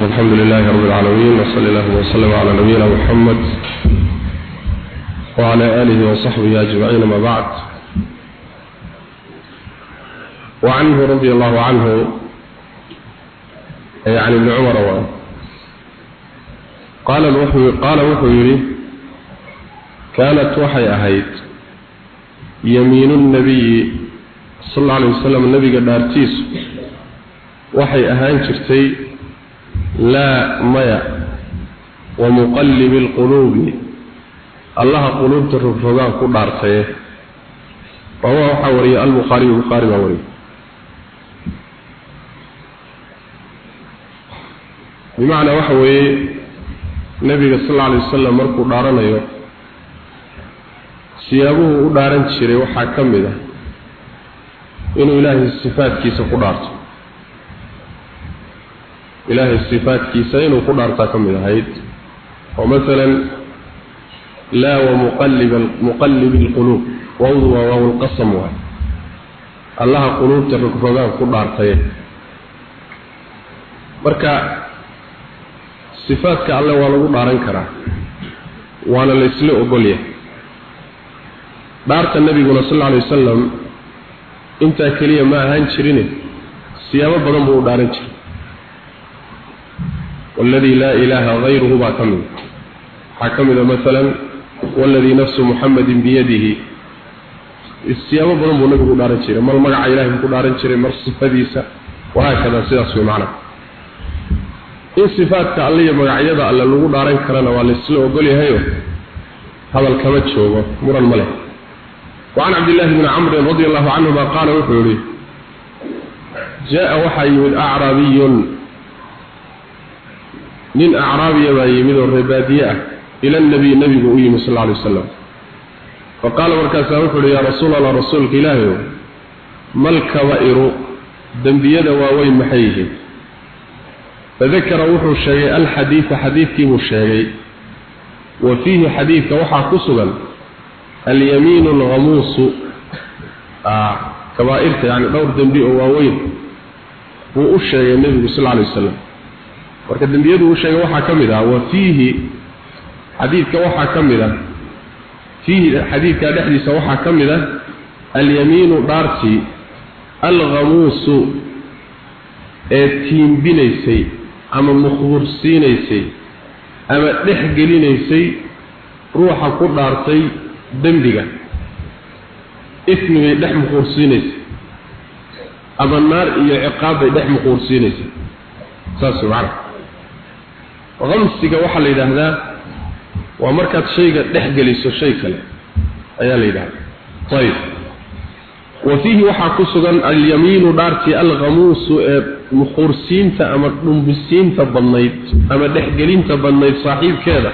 الحمد لله رب العالمين وصلى الله وسلم على نبينا محمد وعلى آله وصحبه أجمعين ما بعد. وعنه رضي الله عنه أي عن ابن عمر قال الوحي قال وحي كانت وحي أهيد يمين النبي صلى الله عليه وسلم النبي قد أرتيس. وحي أهان شرتي. Laa maya wa muqallibi alquluubi allaha quluubta rogrogaan ku dhaartaye rawaa waxaa wariyay albukhaariyu bukhaari baa wariyay bimacnaa waxa weeye nebiga sal alla alay wasalam markuu dhaaranayo siyaabuhu u dhaaran jiray waxaa ka mid ah inuu ilaahay sifaadkiisa ku dhaarto ilaahay sifaadkiisa inuu ku dhaartaa ka mid ahayd. Oo masalan laa wa muqallib muqallib alquluub wawdu waa waaw alqasam waay. Allaha quluubta rogrogaan ku dhaartaye. Marka sifaadka alle waa lagu dhaaran karaa waana la isla ogolyahay dhaarta nabiguna sal alla alay wasalam intaa keliya ma ahaan jirine siyaabo badan buu u dhaaran jiray والذي لا إله غيره باكمل حكمل مثلا والذي نفس محمد بيده. السيابة بلنبو نبي قدارن شيري مر مقع إلهي قدارن شيري مر صفديسة وهكذا سياس في معنى إن صفات تعلية مقعيدة ألا لغو دارن كرنا والإسلام وقولي هيو. هذا الكمت شوغو مر الملك. وعن عبد الله بن عمرو رضي الله عنه قال وحوري جاء وحي من أعرابي nin acraabiya baa yimid oo reebaadiye ah ila nabiy nabigu u yimi sal alay wasalam faqaala markaasaa wuxu uhi yaa rasuul allah rasuulka ilaahayow mal kabairu dembiyada waaweyn maxay yihiin? Fadakara wuxuu sheegay alxadiida xadiidkiibuu sheegay wa fiihi xadiidka waxaa ku sugan alyamiinu alghamuusu kabaairta yani dhowr dembi oo waaweyn buu u sheegay nebigu sal alay wasalam marka dembiyadu uu sheegay waxaa ka mid ah wa fiihi xadiidka waxaa ka mid ah fiihi xadiidka dhexdiisa waxaa ka mid ah alyamiinu dhaartii alghamuusu ee tiimbinaysay ama mukhbursiinaysay ama dhex gelinaysay ruuxa ku dhaartay dembiga. Ismi bay dhex muquursiinaysay ama naar iyo ciqaab bay dhex muquursiinaysay saas macana qamsiga waxaa la yidhaahdaa waa markaad shayga dhex geliso shay kale ayaa la yidhahdaa ayib wa fiihi waxaa ku sugan alyamiinu dhaartii alkhamuusu ee muquursiinta ama dhumbisiinta badnayd ama dhexgelinta badnayd saaxiibkeeda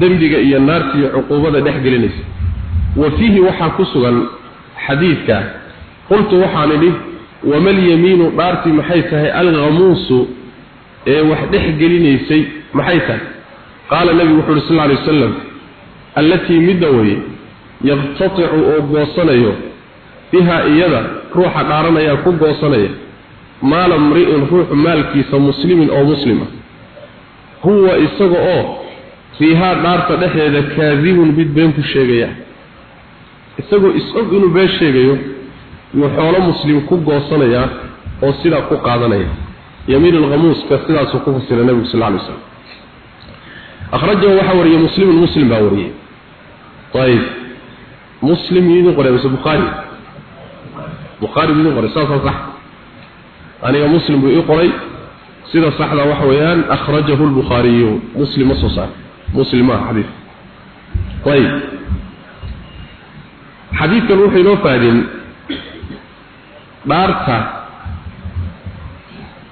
dembiga iyo naarta iyo cuquubada dhexgelinaysa wa fiihi waxaa ku sugan xadiidka qultu waxaan idhi wama alyamiinu dhaartii maxay tahay alkhamuusu ee wax dhexgelinaysay maxay tahay? Qaala nabigu wuxuu uhi sal alay wasalam allatii midda weye yaqtaticu oo goosanayo bihaa iyada ruuxa dhaaranayaa ku goosanaya maala mri'in ruuxu maalkiisa muslimin oo muslima huwa isaga oo fiihaa dhaarta dhexdeeda kaadibun mid been ku sheegaya. Isagoo is-og inuu been sheegayo yuu xoolo muslim ku goosanayaa oo sidaa ku qaadanaya. Yamiin alkhamuuska sidaasuu ku fasira nabigu sal alay slam akhrajahu waxaa wariyey muslimun muslim baa wariyey ayib muslim idin qoray mise bukhaari bukhaari buu idin qoray saasaa sax aniga muslim buu qoray sida saxda waxa weeyaan akhrajahu lbukhaariyu muslim saar muslim maaha xadiid ayib xadiidkan wuxuu inoo faadin dhaarta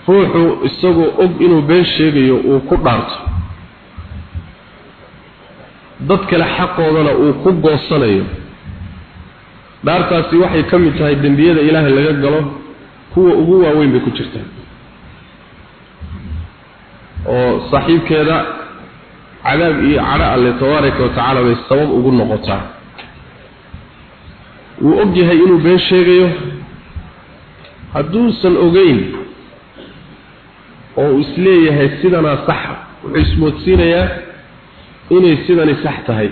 ruuxu isagoo og inuu been sheegayo uu ku dhaarto dad kale xaqoodana uu ku goosanayo. Dhaartaasi waxay ka mid tahay dembiyada ilaahay laga galo kuwa ugu waaweyn bay ku jirtaa oo saaxiibkeeda cadaab iyo cadho alle tabaaraka wa tacaala bay sabab ugu noqotaa. Wuu og yahay inuu been sheegayo hadduusan ogeyn oo uu is leeyahay sidanaa saxa wuxuu ismoodsiinayaa inay sidani sax tahay.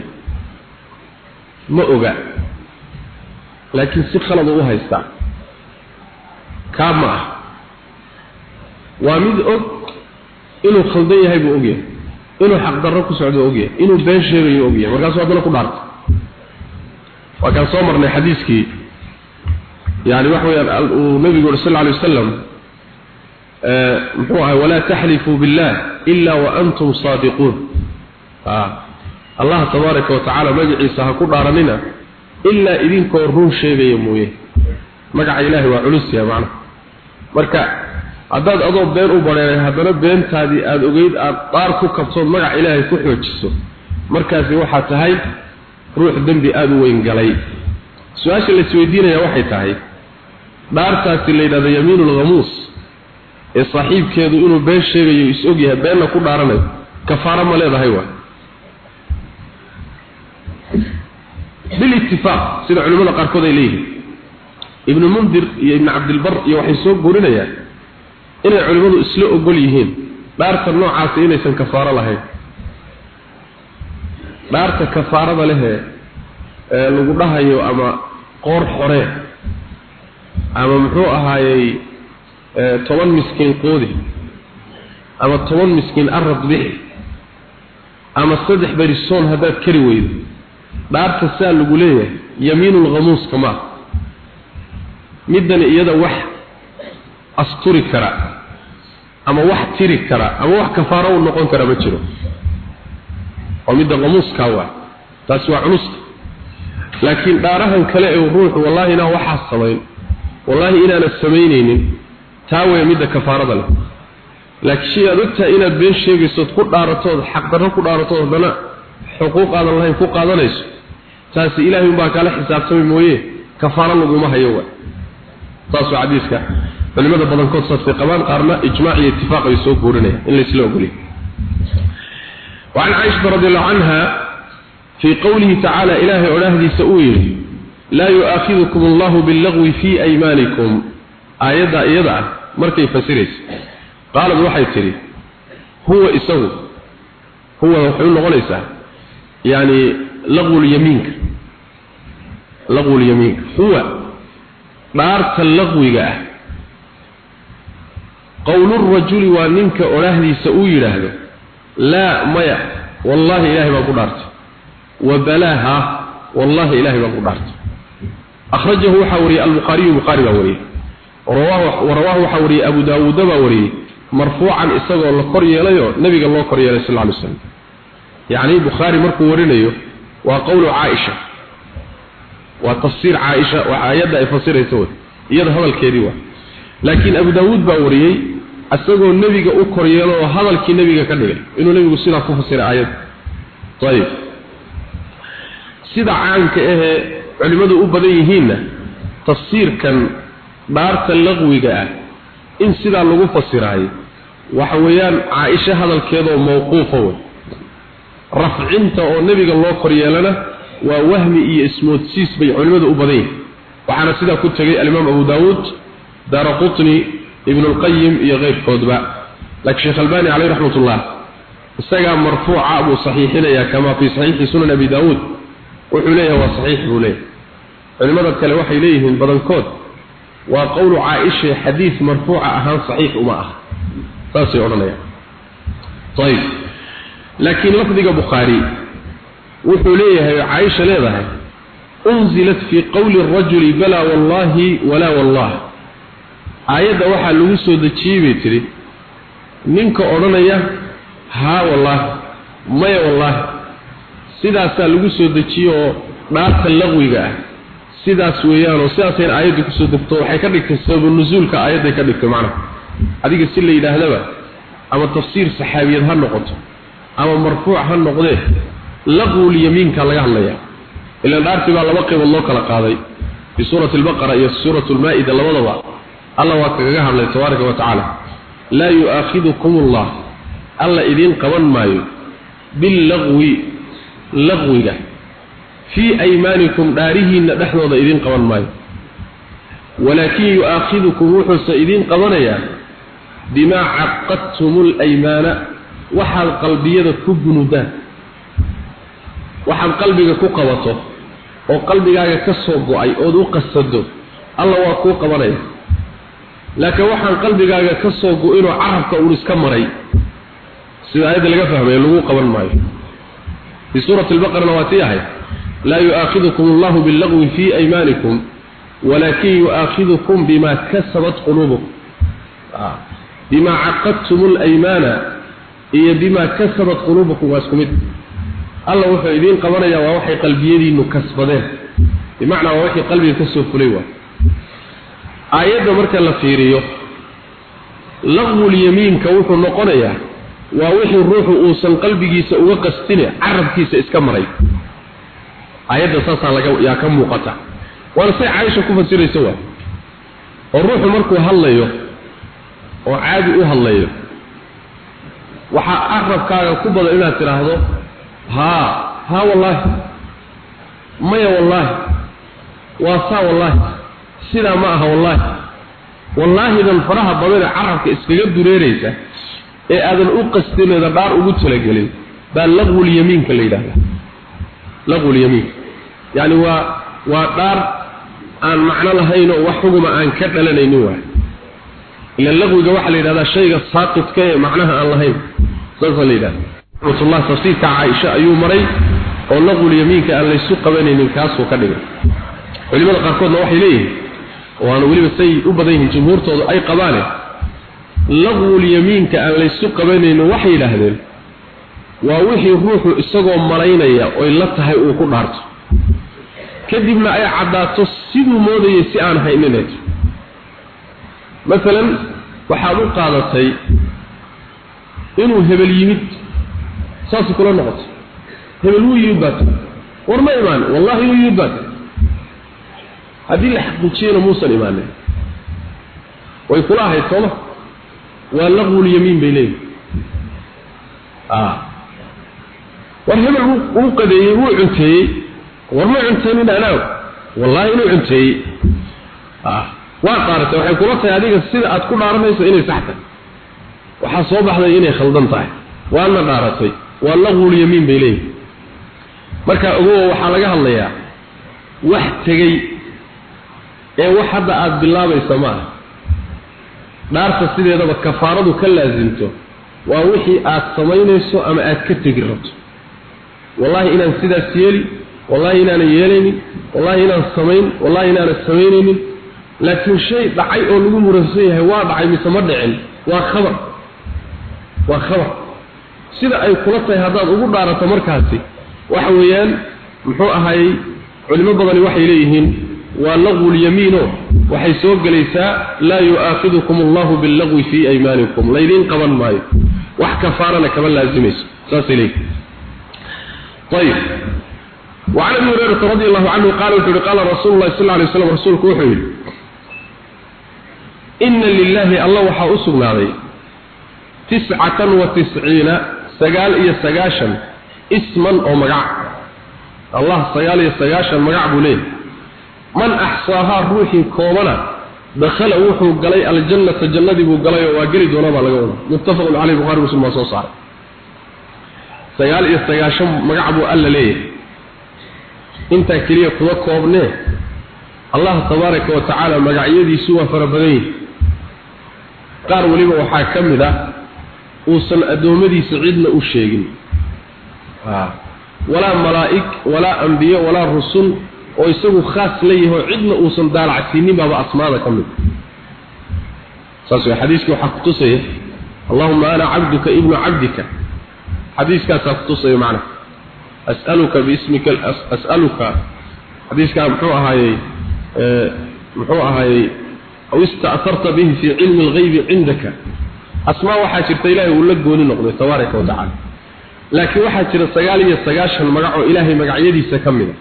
Ma oga. Laakiin si khalad u haystaa kaa ma ah. Waa mid og inuu khaldan yahay buu ogyahay. Inuu xaqdarro ku socdo ogyahay. Inuu been sheegayo ogyahay. Markaasuu haddana ku dhaartay waa kaan soo marnay xadiiskii. Yani waxa weyaan uu nabigu uri sal alay wasalam muxuu ahay walaa taxlifuu billah ila waantum saadiquun allah tabaaraka watacaala magaciisa ha ku dhaaranina ilaa idinkoo run sheegaya mooye. Magaca ilaahay waa culusya macna. Marka haddaad adoo been u bareeray haddana beentaadii aada ogeyd aada dhaar ku kabtood magaca ilaahay ku xoojiso markaasi waxaa tahay ruux dembi aada u weyn galay. Su'aasha la isweydiinaya waxay tahay dhaartaasi la yidhahdo yamiinulkhamuus ee saaxiibkeedu inuu been sheegayo is ogyahay beenna ku dhaaranayo kafaaro ma leedahay waa bilitifaaq sida culimmada qaarkood ay leeyihiin. Ibnu mundir iyo ibnu cabdilbar iyo waxay soo guurinayaan inay culimmadu isla ogol yihiin dhaarta noocaasi inaysan kafaaro lahayn. Dhaarta kafaarada lehee ee lagu dhahayo ama qoor xoree ama muxuu ahaayey toban miskiin qoodi ama toban miskiin arab bixi ama saddex beri soon haddaad kari weydo dhaarta saa lagu leeyahay yamiinulkhamuus kamaa middani iyada wax asturi kara ama wax tiri kara ama wax kafaaro u noqon kara ma jiro. Oo midda khamuuskaa waa taasi waa culusta laakiin dhaarahan kale ee ruuxu wallaahi inaan waxaas samayn wallaahi inaana samaynaynin taa weeye midda kafaarada leh. Laakiin shay aad ogtahay inaad been sheegaysood ku dhaaratood xaqdarro ku dhaaratood haddana xuquuq aadan lahayn ku qaadanayso taasi ilaahay unbaa kaala xisaabtamay mooye kafaaro laguma hayo wa saasoo xadiiska culimada badankood saasay qabaan qaarna ijmaac iyo itifaaq ay soo guurinayaan in laysla ogoliyo وعن عائشة رضي الله عنها في قوله تعالى إلهي أولاه سؤول لا يؤاخذكم الله باللغو في أيمانكم آيات يدع مركي فسرس قال بوحي تري هو إسو هو وحيون غليسة يعني لغو اليمين لغو اليمين هو نارت اللغو جاء قول الرجل ومنك أولاه سؤول هذا لا ميا والله إلهي ما قدرت وبلاها والله إلهي ما قدرت أخرجه حوري البخاري البخاري وري ورواه ورواه حوري أبو داود وري مرفوعا إسقى الله قري له نبي الله قري له صلى الله عليه وسلم يعني البخاري مركو ورينيو وقول عائشة وتفسير عائشة وآيات يفسر يسود يد هذا الكيدي لكن أبو داود باوري asagoo nebiga u koryeelo oo hadalkii nebiga ka dhigay inuu nebigu sidaa ku fasiray aayad ayib sida caanka ahee culimmadu u badan yihiinna tafsiirkan dhaarta laqwiga ah in sidaa lagu fasiraayo waxa weeyaan rafcinta oo nebiga loo koryeelana waa wahmi iyo ismoodsiis bay culimmadu u badan yahay waxaana sidaa ku tegay alimaam abu daawuud daara qutni ibnu lqayim iyo keyrkoodba laakiin sheekh albani caleyh raxmat ullah isagaa marfuuca buu saxiixinayaa kamaa fii saxiixi sunan abi daawuud. Wuxuu leeyahay waa saxiix buu leeyahay. Culimmada kale waxay leeyihiin badankood waa qowlu caaisha xadiis marfuuca ahaan saxiix uma aha. Saasay odhanayaan. Ayb laakiin lafdiga bukhaari wuxuu leeyahay caaisha leedahay unzilat fi qowli الrajuli bala wallahi wala wallah. Aayadda waxaa lagu soo dejiyey bay tidhi ninka odhanaya haa wallaahi maya wallaahi sidaasaa lagu soo dejiye oo dhaarta laqwiga ah. Sidaas weeyaanoo sidaasayna aayadda ku soo degto waxay ka dhigtay sababu nusuulka aayadday ka dhigtay macnaha adiga si la yidhaahdaba ama tafsiir saxaabiyad ha noqoto ama marfuuc ha noqdee laquul yamiinka laga hadlayaa. Ilaan dhaartii baa laba qaybood loo kala qaaday fi suurati albaqara iyo suuratu lmaa'ida labadaba. Alla waa kagaga hadlay tabaaraka wa tacaala laa yu'aakhidukum ullah alla idiin qaban maayo billaqwi laqwiga fii aymaanikum dhaarihiinna dhexdooda idiin qaban maayo. Walaakin yu'aakhidukum wuxuuse idiin qabanayaa bimaa caqadtum اlaymaana waxaad qalbiyada ku gunudaan waxaad qalbiga ku qabato oo qalbigaaga ka soo go'ay ood u qasado alla waa kuu qabanaya. Laakiin waxaan qalbigaaga ka soo go- inuu carabka uun iska maray. Sida aayadda laga fahmay lagu qaban maayo. Fii suurati albaqarana waa tii ahay laa yu'aakhidukum allahu bilagwi fii aymaanikum walaakin yu'aakhidukum bima kasabat quluubukum. Ah, bima caqadtum اlaymaana iyo bimaa kasabat quluubukum waa isku mid. Alla wuxuu idiin qabanayaa waa waxay qalbiyadiinnu kasbadeen. Bimacnaa waa wixii qalbiga ka soo fulay waa. Aayadda marka la fiiriyo laqwulyamiinka wuxuu noqonayaa waa wixii ruuxu uusan qalbigiisa uga qastine carabkiisa iska maray. Aayadda saasaa laga yaa ka muuqata. Waana say caaisha ku fasiraysa waa oo ruuxu markuu hadlayo oo caadi u hadlayo waxaa carabkaaga ku badan inaad tidhaahdo haa haa wallaahi maya wallaahi waa saa wallaahi sidaa ma aha wallaahi wallaahidan faraha badanee carabka iskaga dureeraysa ee aadan u qasdineeda dhaar ugu talagelin baa laqwul yamiinka la yidhahdaa laqwul yamiin. Yacni waa waa dhaar aan macno lahayn oo wax xuguma aan ka dhalanaynin waay. Ila laqwiga waxaa la yidhahdaa shayga saaqidka ee macnaha aan lahayn la yidhahda raxmatullah tafsiirka caaisha ayuu maray oo laqwul yamiinka aan laysu qabanaynin kaasuu ka dhigay. Culimada qaarkoodna waxay leeyihiin waana weliba say u badan yihiin jumhuurtoodu ay qabaane laqwul yamiinka aan laysu qabanaynin waxay yidhaahdeen waa wixii ruuxu isagoo malaynaya oy la tahay uu ku dhaarto. Kadibna ay caddaato siduu moodayay si aan haynineed masalan waxaad u qaadatay inuu hebel yimid saasay kula noqotay. Hebel wuu yimid baata war ma imaan wallahi inuu yimid baata haddii la xaqiijiyana muusan imaanin way kula ahayd sooma waa laqwul yamiin bay leeyihiin war hebel wuu qadeeyey wuu cunteeyey. War ma cunteenin anaa wallahi inuu cunteeyey. Waa qaaratay waxay kula tahay adiga sida aad ku dhaaranayso inay sax tahay waxaa soo baxday inay khaldan tahay. Waana dhaaratay. Waa laqwul yamiin bay leeyihiin marka ogowa waxaa laga hadlayaa wax tegey ee wax hadda aada bilaabaysa ma aha. Dhaarta sideedaba kafaaradu ka laasimto waa wixii aad samaynayso ama aad ka tegi rabto. Wallahi inaan sidaas yeeli wallahi inaanan yeelaynin wallahi inaan samayn wallahi inaanan samaynaynin. Laakiin shay dhacay oo lagu muransan yahay waa dhacay mise ma dhicin waa khabar waa khabar sida ay kula tahay haddaad ugu dhaarato markaasi waxa weeyaan muxuu ahaayey culimo badani waxay leeyihiin waa laqwul yamiino waxay soo gelaysaa laa yu'aakidukum allahu billagwi fii aymaanikum laydiin qaban maayo wax kafaarana kama laazimayso saasay leeyihin ayib وعن ابي هريره رضي الله عنه قال وحده قال رسول الله صلى الله عليه وسلم رسولك وحده ان لله الله وحا tiscatan wa tisciina sagaal iyo sagaashan isman oo magac allah sagaal iyo sagaashan magac buu leeyahy man axsaahaa ruuxii koobana dakhala wuxuu galay aljannata jannadii buu galay oo waa geli doonaa baa laga wadaa muttafaqun caleyh buhari muslim waa soo saaray sagaal iyo sagaashan magac buu alla leeyahay intaa keliya kuma koobnee allah tabaaraka wa tacaala magacyadiisu waa fara badan yihi qaar weliba waxaa ka mid ah uusan adoomadiisa cidna u sheegin. Walaa malaa'ig walaa anbiyo walaa rusul oo isagu khaas leeyahay cidna uusan daalacsiinin baaba asmaada ka mid. Saas way xadiiskii waxaa kutusaya allahuma ana cabduka ibnu cabdika. Xadiiskaasaa kutusaya macna. As'aluka biismika as'aluka. Xadiiskaa muxuu ahaayey muxuu ahaayey aw ista'tharta bihi fii cilmi alghaybi cindaka asmaa waxaa jirta ilaahay uu la gooni noqday tabaaraka wa tacaala. Laakiin waxaa jira sagaal iyo sagaashan magac oo ilaahay magacyadiisa ka mida.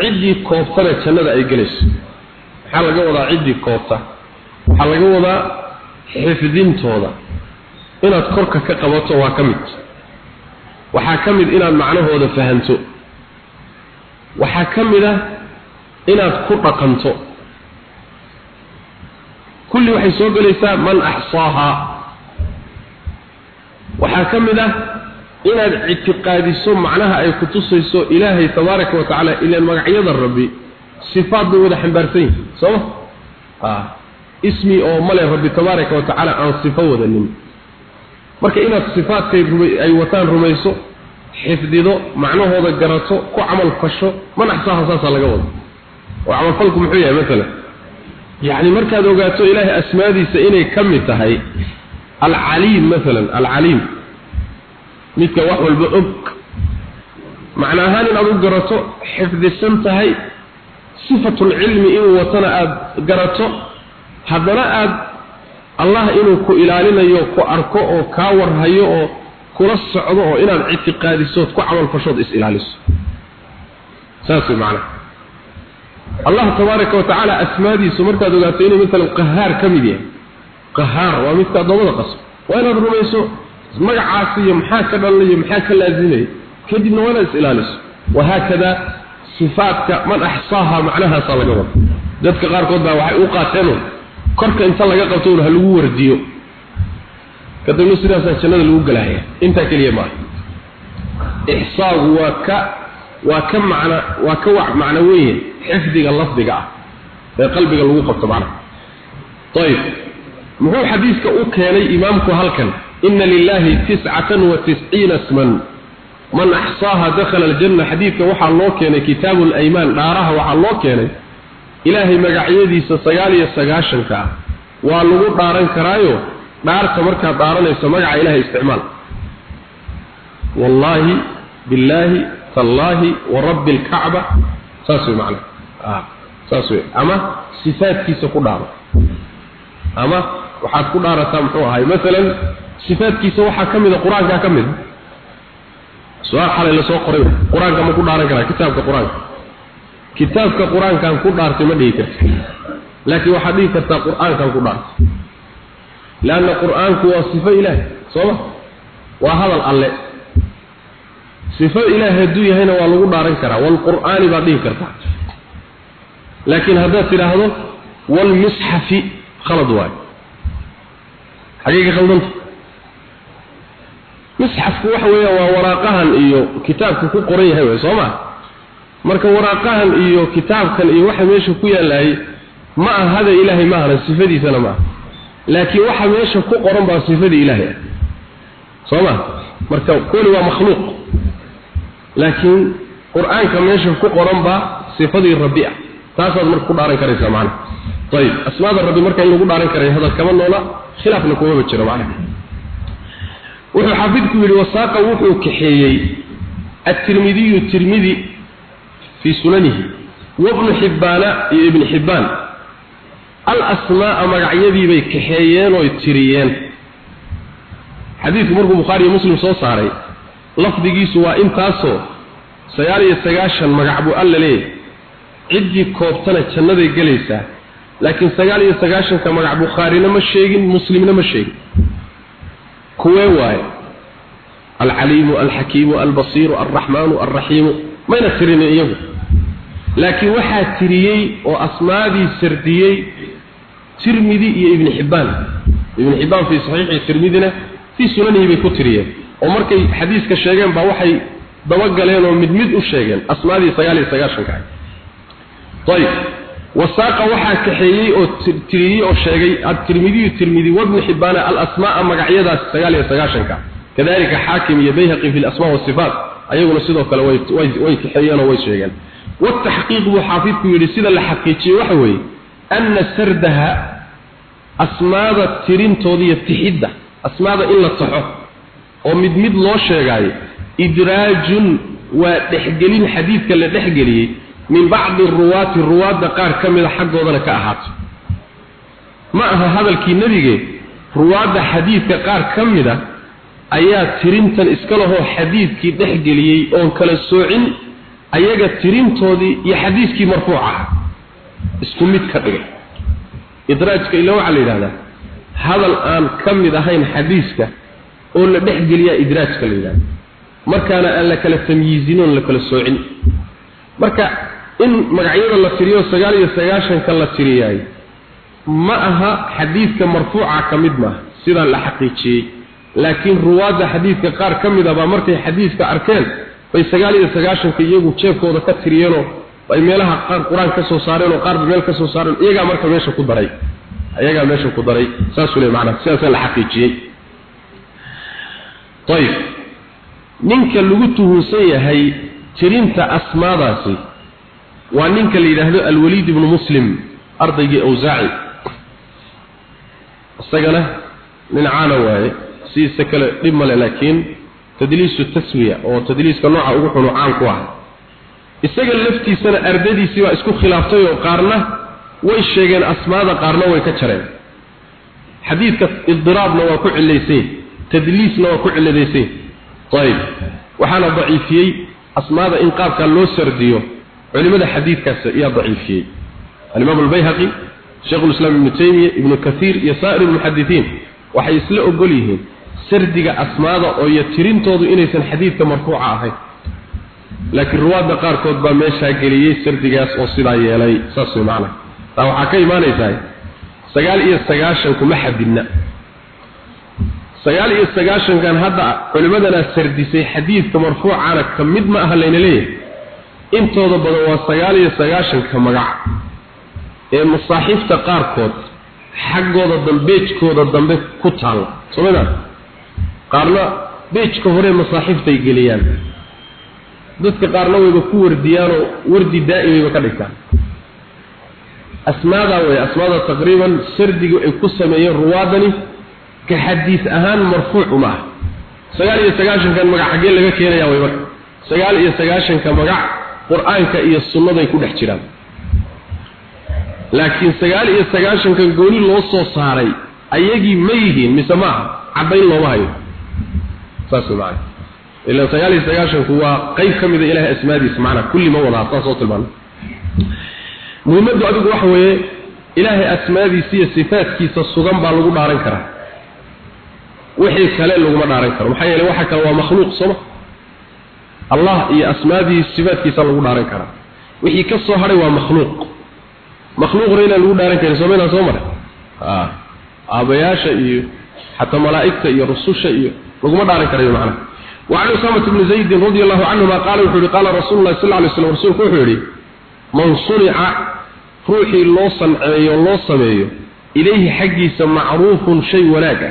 Ciddii koobtana jannada ay gelayso. Maxaa laga wadaa ciddii koobta? Waxaa laga wadaa xifdintooda. Inaad korka ka qabato waa ka mid. Waxaa ka mid inaad macnahooda fahanto. Waxaa ka mid ah inaad ku dhaqanto kulli waxay soo gelaysaa man axsaaha. Waxaa ka mid ah inaad ictiqaadiso macnaha ay ku tusayso ilaahay tabaaraka wa ilaan magacyada rabbi sifaad bay wada xambaarsan yihiin sooma ah ismi oo male rabbi tabaaraka wa aan sifo wadanin. Marka inaad sifaadkay ay wataan rumayso xifdido macnahooda garato ku camal fasho man axsaaha saasaa laga wado oo camalfalku muxuu yahay maalan yacni markaad ogaato ilaahay asmaadiisa inay ka mid tahay alcaliim maalan alcaliim. Midka wax walba og. Macna ahaan inaad u garato xifdisan tahay sifatulcilmi inuu watana aada garato haddana aada allah inuu ku ilaalinayo ku arko oo kaa warhayo oo kula socdo oo inaad ictiqaadisood ku camalfashood is-ilaaliso saas way macnaha allah tabaaraka wa tacaala asmaadiisu markaad ogaato inuu maalan qahaar ka mid yahay. Qahaar waa midka addoommada qaso waa inaad rumayso magacaasi iyo maxaa ka dhalanayo maxaa ka laasimaya kadibna waa inaad is-ilaaliso wahaakada sifaadka man axsaaha macnahaasaa laga wada dadka qaarkood baa waxay u qaateen korka inta laga qabto ha lagu wardiyo. Kadibna sidaasaa jannada lagu galaya intaa keliya maaha ixsaagu waa ka waa ka macna waa ka wac macno weyn xifdiga lafdiga ah ee qalbiga lagu qabto macna. Ayib muxuu xadiiska u keenay imaamku halkan? Inna lillahi tiscatan wa tisciina isman. Man axsaaha dakhala aljanna xadiidka waxaa loo keenay kitaabu alaymaan dhaaraha waxaa loo keenay ilaahay magacyadiisa sagaal iyo sagaashanka ah. Waa lagu dhaaran karaayo dhaarta markaad dhaaranayso magaca ilaahay isticmaal. Wallaahi billaahi tallaahi wa rabbi alkacba saas wey macna saas wey ama sifaadkiisa ku dhaaro. Ama waxaad ku dhaarataa muxuu ahay maalan sifaadkiisa waxaa ka mida qur'aankaa ka mida su'aal xalay la soo qoray qur'aanka ma ku dhaaran karaa kitaabka qur'aanka. Kitaabka qur'aankan ku dhaartay ma dhihi karti laakiin waxaad dhihi kartaa qur'aankan ku dhaartay. Leanna qur'aanku waa sifo ilaahi sooma waa hadal alle. Sifo ilaahi hadduu yahayna waa lagu dhaaran karaa walqur'aani baad dhihi kartaa laakiin haddaad tidhaahdo walmisxafi khalad waayo xagee ka khaldanta misxafku waxa weeya waa waraaqahan iyo kitaabka ku qoran yahay wey soo ma marka waraaqahan iyo kitaabkan iyo waxa meesha ku yaalaayay ma aha hada ilaahay ma ahana sifadiisana ma aha. Laakiin waxa meesha ku qoran baa sifadii ilaahay ah. Soo ma marka kuli waa makhluuq. Laakiin qur'aanka meesha ku qoran baa sifadii rabbi ah taasaad marka ku dhaaran karaysaa macana ayib. Asmaada rabbi marka in lagu dhaaran karay hadal kama noola khilaafna kumaba jiro macana wuxuu xaafidku yidhi wasaaqa wuxuu kaxeeyey atirmidiyu tirmidi fii sunanihi wabnu xibbaana iyo ibn xibbaan. Alasmaa'a magacyadiibay kaxeeyeen oy tiriyeen. Xadiidku markuu bukhaari iyo muslim soo saaray lafdigiisu waa intaasoo sagaal iyo sagaashan magac buu alla leeyahay ciddii koobtana jannaday gelaysaa laakiin sagaal iyo sagaashanka magac bukhaarina ma sheegin muslimna ma sheegin. Kuwee waaye? Alcaliimu alxakiimu albasiiru alraxmaanu alraxiimu. Mayna tirinin iyagu. Laakiin waxaa tiriyey oo asmaadii sardiyey tirmidi iyo ibni xibbaan ibnu xibbaan fii saxiixi tirmidina fii sunanihi bay ku tiriyeen. Oo markay xadiiska sheegeen baa waxay dabagaleen oo mid mid u sheegeen asmaadii sagaal iyo sagaashanka. ah طيب وساق waxa kaxeeyay oo tiriyay oo sheegay at-Tirmidhi Tirmidhi wa Ibn Hibban al-asmaa magacyadaas 99 ka كذلك حاكم يبيهقي في الأسماء والصفات أيضا سيدو كلا ويكحيان ويشيغان والتحقيق وحافظك يرسل لحقيقي وحوي أن سردها أسماء الترين توضي التحدة أسماء إلا الصحف ومدمد الله شيغاي إدراج ودحقلين min bacdi ruwaati ruwaadda qaar ka mida xaggoodana ka ahaato. Ma aha hadalkii nebige ruwaadda xadiidka qaar ka mida ayaa tirintan iskalahoo xadiidkii dhex geliyey oon kala soocin ayaga tirintoodii iyo xadiidkii marfuuc ah isku mid ka dhigay. Idraajka ila waxaa la yidhahdaa hadal aan ka mid ahayn xadiiska oo la dhex geliyaa idraajka la yidhahda markaana aan la kala tamyiizin oon la kala soocin. Marka in magacyada la tiriyo sagaal iyo sagaashanka la tiriyaay ma aha xadiidka marfuuca ka mid maaha sidaa la xaqiijiyey. Laakiin ruwaadda xadiidka qaar ka mid a baa markay xadiidka arkeen bay sagaal iyo sagaashanka iyagu jeebkooda ka tiriyeenoo ay meelaha qaar qur'aan ka soo saareen oo qaarba meel ka soo saareen. Iyagaa marka meesha ku daray. Iyagaa meesha ku daray. Saasuu le macnaa sidaasaa la xaqiijiyey. Ayib ninka lagu tuhunsan yahay tirinta asmaadaasi waa ninka la yidhaahdo alwaliid ibnu muslim ardaygii awsaaci isagana nin caana waaye sidiisa kale dhib male laakiin tadliisu taswiya oo tadliiska nooca ugu xunu caan ku ah. Isaga laftiisana ardadiisii baa isku khilaaftay oo qaarna way sheegeen asmaada qaarna way ka jareen. Xadiidka idiraabna waa ku cilaysay tadliisna waa ku ciladaysay ayib. Waxaana daciifiyey asmaada in qaabkaa loo sardiyo culimada xadiidkaas ayaa daciifiyey. Alimaam albayhaqi sheekhulislaam ibnu taymiya ibnu kathiir iyo saa'ir almuxadisiin waxay isla ogol yihiin sardiga asmaada oo iyo tirintoodu inaysan xadiidka marfuuca ahayn. Laakiin ruwaadda qaarkood baa meeshaa geliyey sardigaas oo sidaa yeelay saas way macnaha taa waxaa ka imaanaysaa sagaal iyo sagaashanku ma xadidna. Sagaal iyo sagaashankan hadda culimadana sardisay xadiidka marfuucana ka mid ma aha layna leeyahay intooda badan waa sagaal iyo sagaashanka magac ee masaaxiifta qaarkood xaggooda dambeejkooda dambe ku taalla soomada qaarna beejka hore masaaxiiftay geliyaan. Dadka qaarna wayba ku wardiyaanoo wardi daa'imayba ka dhigtaan. Asmaadaa way asmaada taqriiban sardigu ay ku sameeyeen ruwaadani ka xadiis ahaan marfuuc uma ah. Sagaal iyo sagaashankan magac xaggee laga keenayaa way marka. Sagaal iyo sagaashanka magac qur'aanka iyo sunnaday ku dhex jiraan. Laakiin sagaal iyo sagaashankan gooni loo soo saaray ayagii ma yihiin mise maaha caddayn looma hayo. Saas macana ilaa sagaal iyo sagaashanku waa qayb ka mida ilahay asmaadiisa macnaa kulli ma wadaha saas oo tilmaana muhimaddu adigu waxa weeye ilaahay asmaadiisa iyo sifaadkiisa sugan baa lagu dhaaran karaa. Wixii kale laguma dhaaran karo. Maxaa yeelay waxa kale waa makhluuq sooma allah iyo asmaadiisa sifaadkiisa lagu dhaaran karaa wixii ka soo haray waa makhluuq makhluuqna inaan lagu dhaaran karin sooma inaan soo maray aabayaasha iyo xataa malaa'igta iyo rususha iyo laguma dhaaran karayo macnaha وعن أسامة بن زيد رضي الله عنهما قال وحوري قال رسول الله صلى الله عليه وسلم رسولك وحوري من صنع روحي الله صنعي الله سميه إليه حقيس معروف شيء ولاك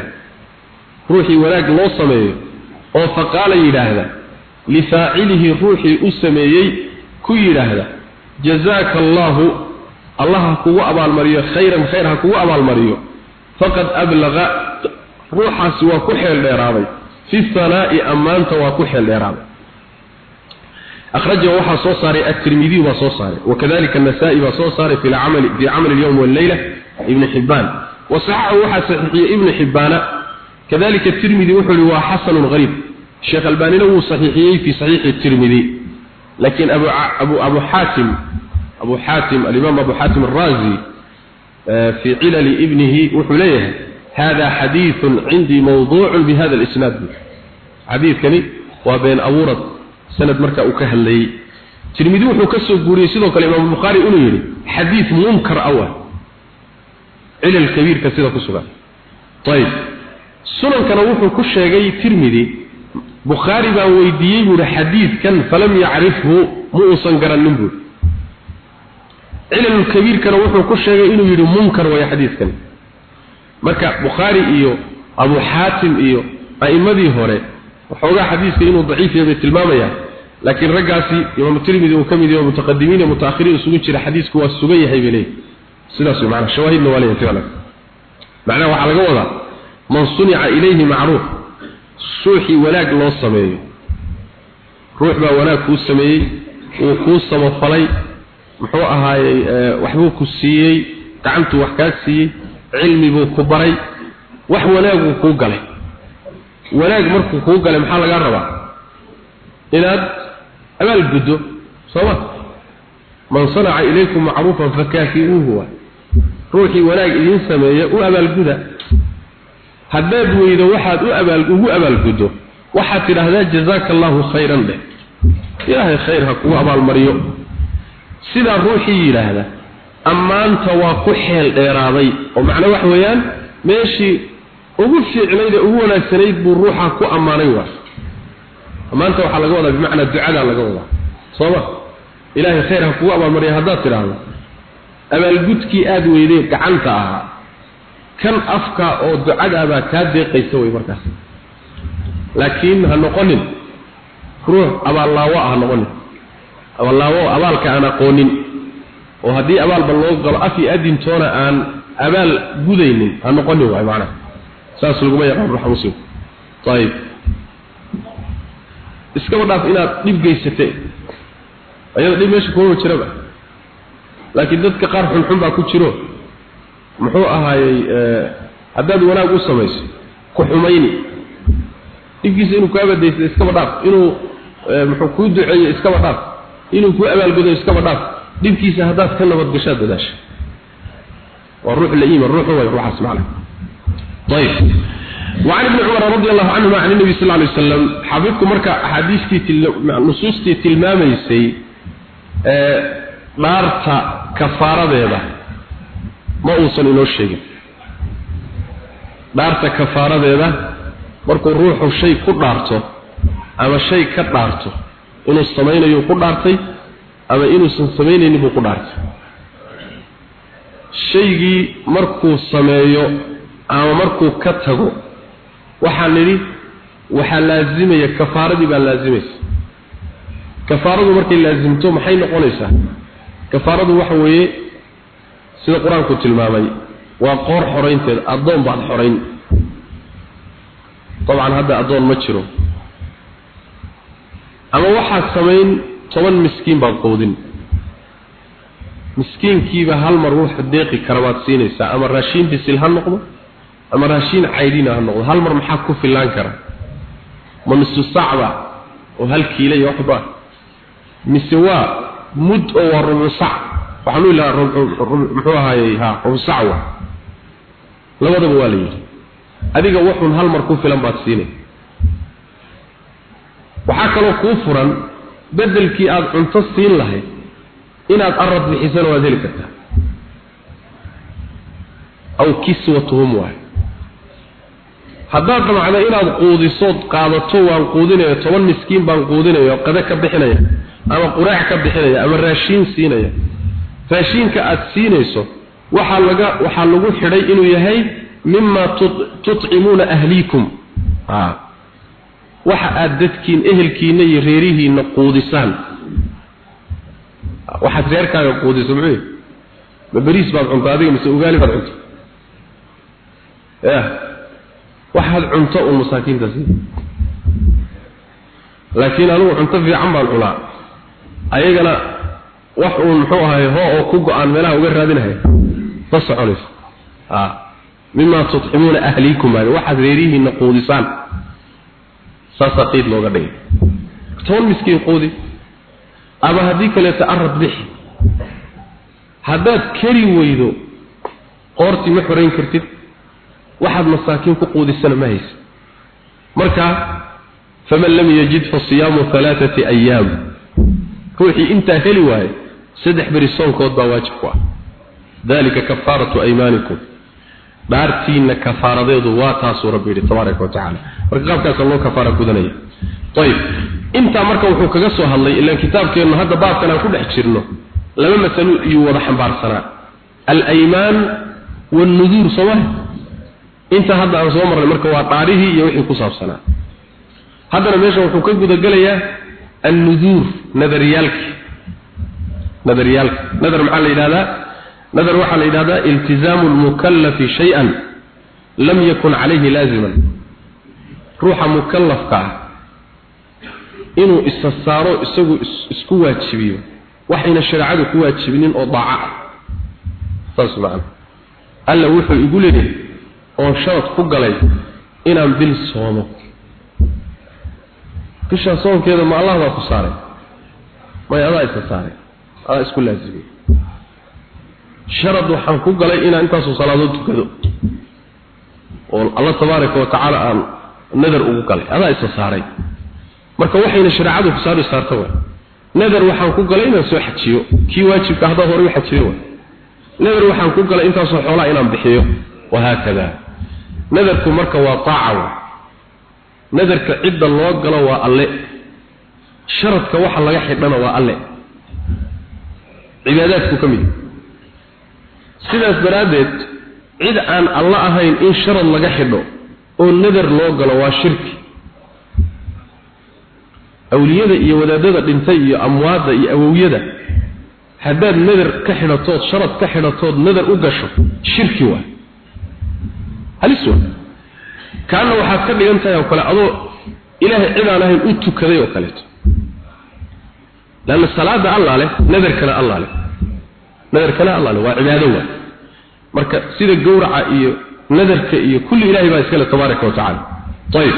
روحي ولاك الله سميه فقال إلى هذا لفاعله روحي أسميه كي هذا جزاك الله الله كو أبا المريو خيرا خيرا كو أبا المريو فقد أبلغ روحا سوى كحيل ليرابي في الثناء أمانت وكحل الإرام أخرجه وحى صوصاري الترمذي وصوصاري وكذلك النسائي وصوصاري في العمل في عمل اليوم والليلة ابن حبان وصححه وحى صحيح ابن حبان كذلك الترمذي وحل وحسن غريب sheekh albanina wuu saxiixiyey fi saxiix tirmidhi laakiin abu abu abu hatim abu hatim al-imam abu hatim ar-razi eh, fi ibnihi wuxuu leeyahay hada hadithun indi mawdu'un bi hada al-isnad waa been awurad sanad marka uu ka hadlayay. Tirmidhi wuxuu ka soo guuriyay sidoo kale imaam bukhari inuu yiri hadith munkar ah awal ilal kabir sida ku sugan. Tayib. Sunan wuxuu ku sheegay tirmidhi bukhaari baa weydiiyey buuhi xadiidkan falam yacrifhu ma uusan garannin buuhi cilalulkabiirkana wuxuu ku sheegay inuu yidhi munkar waaya xadiidkan. Marka bukhaari iyo abu xaatim iyo a'immadii hore waxoogaa xadiidka inuu daciif yahay bay tilmaamayaan. Laakiin raggaasi imaamu tirmidi uu ka mid yahay oo mutaqadimiin iyo mutaakhiriin isugu jira xadiidku waa sugan yahay bay leeyihi sidaas wey macnaa shawaahidna waa leeyahay ficlan macnaha waxaa laga wadaa man sunica ilayhi macruuf suuxii wanaag loo sameeyo. Ruux baa wanaag kuu sameeyey wuu kuu samafalay muxuu ahaayey waxbuu ku siiyey gacantuu wax kaa siiyey cilmi buu ku baray wax wanaaguu kuu galay. Wanaag markuu kuu galay maxaa lagaa rabaa? Inaad abaal guddo sooma man sanaca ilaykum macruufan fakaafi'uuhu waa. Ruuxii wanaag idiin sameeya u abaalguda haddaad weydo waxaad ugu abaalguddo waxaad tidhaahdaa jazaaka allahu khayran dheh ilaahay khayr ha kugu abaalmariyo. Sidaa ruuxii yidhaahda ammaanta waa ku xeel dheeraaday. Oo macna wax weeyaan meeshii ugu fiicnayd ee ugu wanaagsanayd buu ruuxa ku ammaanay waa ammaanta waxaa laga wadaa bimacnaa ducada laga wadaa. Sooma ilaahay khayr ha kugu abaalmariya haddaad tidhaahdo. Abaalgudkii aada weydee gacanta ahaa kan afka oo ducadaabaa kaa deeqaysa wey markaas. Laakiin ha noqonin. Ruux abaallaawo ah noqonin. Abaallaawo abaalka aan aqoonin. Oo haddii abaalba loo galo af iyo adintoona aan abaal gudaynin ha noqonin waay macnaha. Saas laguma yaqaan ruuxa muslimka ayib iskaba dhaaf inaad dhib geysatay ayada dhib meesha kuma jiraba laakiin dadka qaar xunxun baa ku jiro muxuu ahaayey haddaad wanaag u samayso ku xumayni dhibkiisa inuu ku abadaysto iskaba dhaaf inuu muxuu kuu duceeyo iskaba dhaaf inuu ku abaalgudo iskaba dhaaf dhibkiisa haddaad ka nabadgashaad dadaasha waa ruux la iiman ruuxu way ruuxaas macna طيب وعن ابن عمر رضي الله عنهما عن النبي صلى الله عليه وسلم حبيبكم مركا حديثتي تل... نصوصتي تلماميسي dhaarta kafaaradeeda ma uusan inoo sheegin. Dhaarta kafaaradeeda markuu ruuxu shay ku dhaarto ama shay ka dhaarto inuu samaynayo ku dhaartay ama inuusan samaynaynin buu ku dhaartay. Shaygii markuu sameeyo ama markuu ka tago waxaa nidhi waxaa laazimaya kafaaradii baa laazimaysa kafaaradu markay laasimto maxay noqonaysaa? Kafaaradu waxa weeye sida qur'aanku tilmaamay waa qoor xoraynteed addoon baad xorayn. Dabcan hadda addoon ma jiro. Ama waxaad samayn toban miskiin baad quudin. Miskiinkiiba hal mar ruuxa deeqi kara baad siinaysaa ama raashiin bisil ha noqdo ama raashiin caydina ha noqdo hal mar maxaa ku filaan kara? Ma nusu sacba oo hal kiila iyo waxba? Mise waa mud oo waa rubu sac waxaan u ilaha muxuu ahaayey ha rubu sac wa labadaba waa la yidhi. Adiga wuxun hal mar ku filan baad siinay. Waxaa kaloo kuu furan bedelkii aada cunto siin lahayd inaad arad bixisana waad heli kartaa. Aw kiswatuhum waay haddaad damacda inaad quudisood qaadato waan quudinaya toban miskiin baan quudinaya qada ka bixinaya ama quraac ka bixinaya ama raashiin siinaya raashiinka aad siinayso waxaa laga waxaa lagu xidhay inuu yahay mima tutcimuuna ahliikum. Waxa aad dadkiin ehelkiina iyo reerihiina quudisaan. Waxaad reerkaaga quudiso muxuu ma beriis baad cunta adiga mise ugaali baad cunta ya waxaad cunto un masaakiinta sii laakiin anigu cunto fiican baan cunaa. Ayagana wax uun muxuu ahay hoo oo ku go'aan meelaha uga raadinahaya ma soconayso a mima tutcimuuna ahliikum baa waxaad reerihiina quudisaan. Saasaa qiid looga dhigay. Toban miskiin quudi. Ama haddii kaleeto arad bixi. Haddaad kari weydo qoortii ma xorayn kartid. Waxaad masaakiin ku quudisana ma haysa. Marka faman lam yajid fa siyaamu alaaati ayaam ruuxii intaa heli waaye saddex beri soonkood baa waajib ku ah. Dalika kafaaratu aymaanikum. Dhaartiina kafaaradeedu waa taasuu rabbi yidhi tabaaraka wa marka qaabkaasa loo kafaara gudanaya. Ayib intaa marka wuxuu kaga soo hadlay ilaan kitaabkeennu hadda baabkan aan ku dhex jirno laba masalo iyuu wada xambaarsanaa alaymaan waalnuduur sooma intaa hadda aan soo marnay marka waa dhaarihii iyo wixii ku saabsanaa. Haddana meesha wuxuu ka gudagelayaa annuduur nadariyaalki nadariyaalka nadar maxaa la yidhahdaa? Nadar waxaa la yidhahdaa iltizaamu lmukallafi shay-an lam yakun calayhi laaziman. Ruuxa mukallafka ah inuu isa saaro isagu isku waajibiyo waxayna shareecadu ku waajibinin oo daaco ah saas macana alla wuxuu igu leeyahay oo sharad ku galay inaan bil soomo. Bishaa soonkeeda ma allah ku saaray? May adaa isa saaray adaa isku laazimiyey sharad waxaan ku galay inaan intaasoo salaadood tukado. Oo allah tabaaraka wa tacaala aan nadar ugu galay. Adaa isa saaray. Marka waxayna shareecadu ku saari saarta way. Nadar waxaan ku galay inaan soo xajiyo. Kii waajibka haddaa hore u xajiyo nadar waxaan ku galay intaasoo xoolaa inaan bixiyo. Wahaakada nadarku marka waa taaca nadarka cidda loo galo waa alle. Sharadka waxa laga xidhana waa alle cibaadaadku ka mid. Sidaas daraaddeed cid aan alla ahayn in sharad laga xidho oo nadar loo galo waa shirki. Awliyada iyo wadaadada dhintay iyo amwaadda iyo awowyada haddaad nadar ka xidhatood sharad ka xidhatood nadar u gasho shirki waa. Halis waa. Kaana waxaad ka dhigan tahay oo kale adoo ilaahay cid aan ahayn u tukaday oo kaleeto laanna salaada allah leh nadarkana allah leh nadarkana allah leh waa cibaado waa marka sida gowraca iyo nadarka iyo kulli ilaahay baa iskale tabaaraka wa tacaala ayib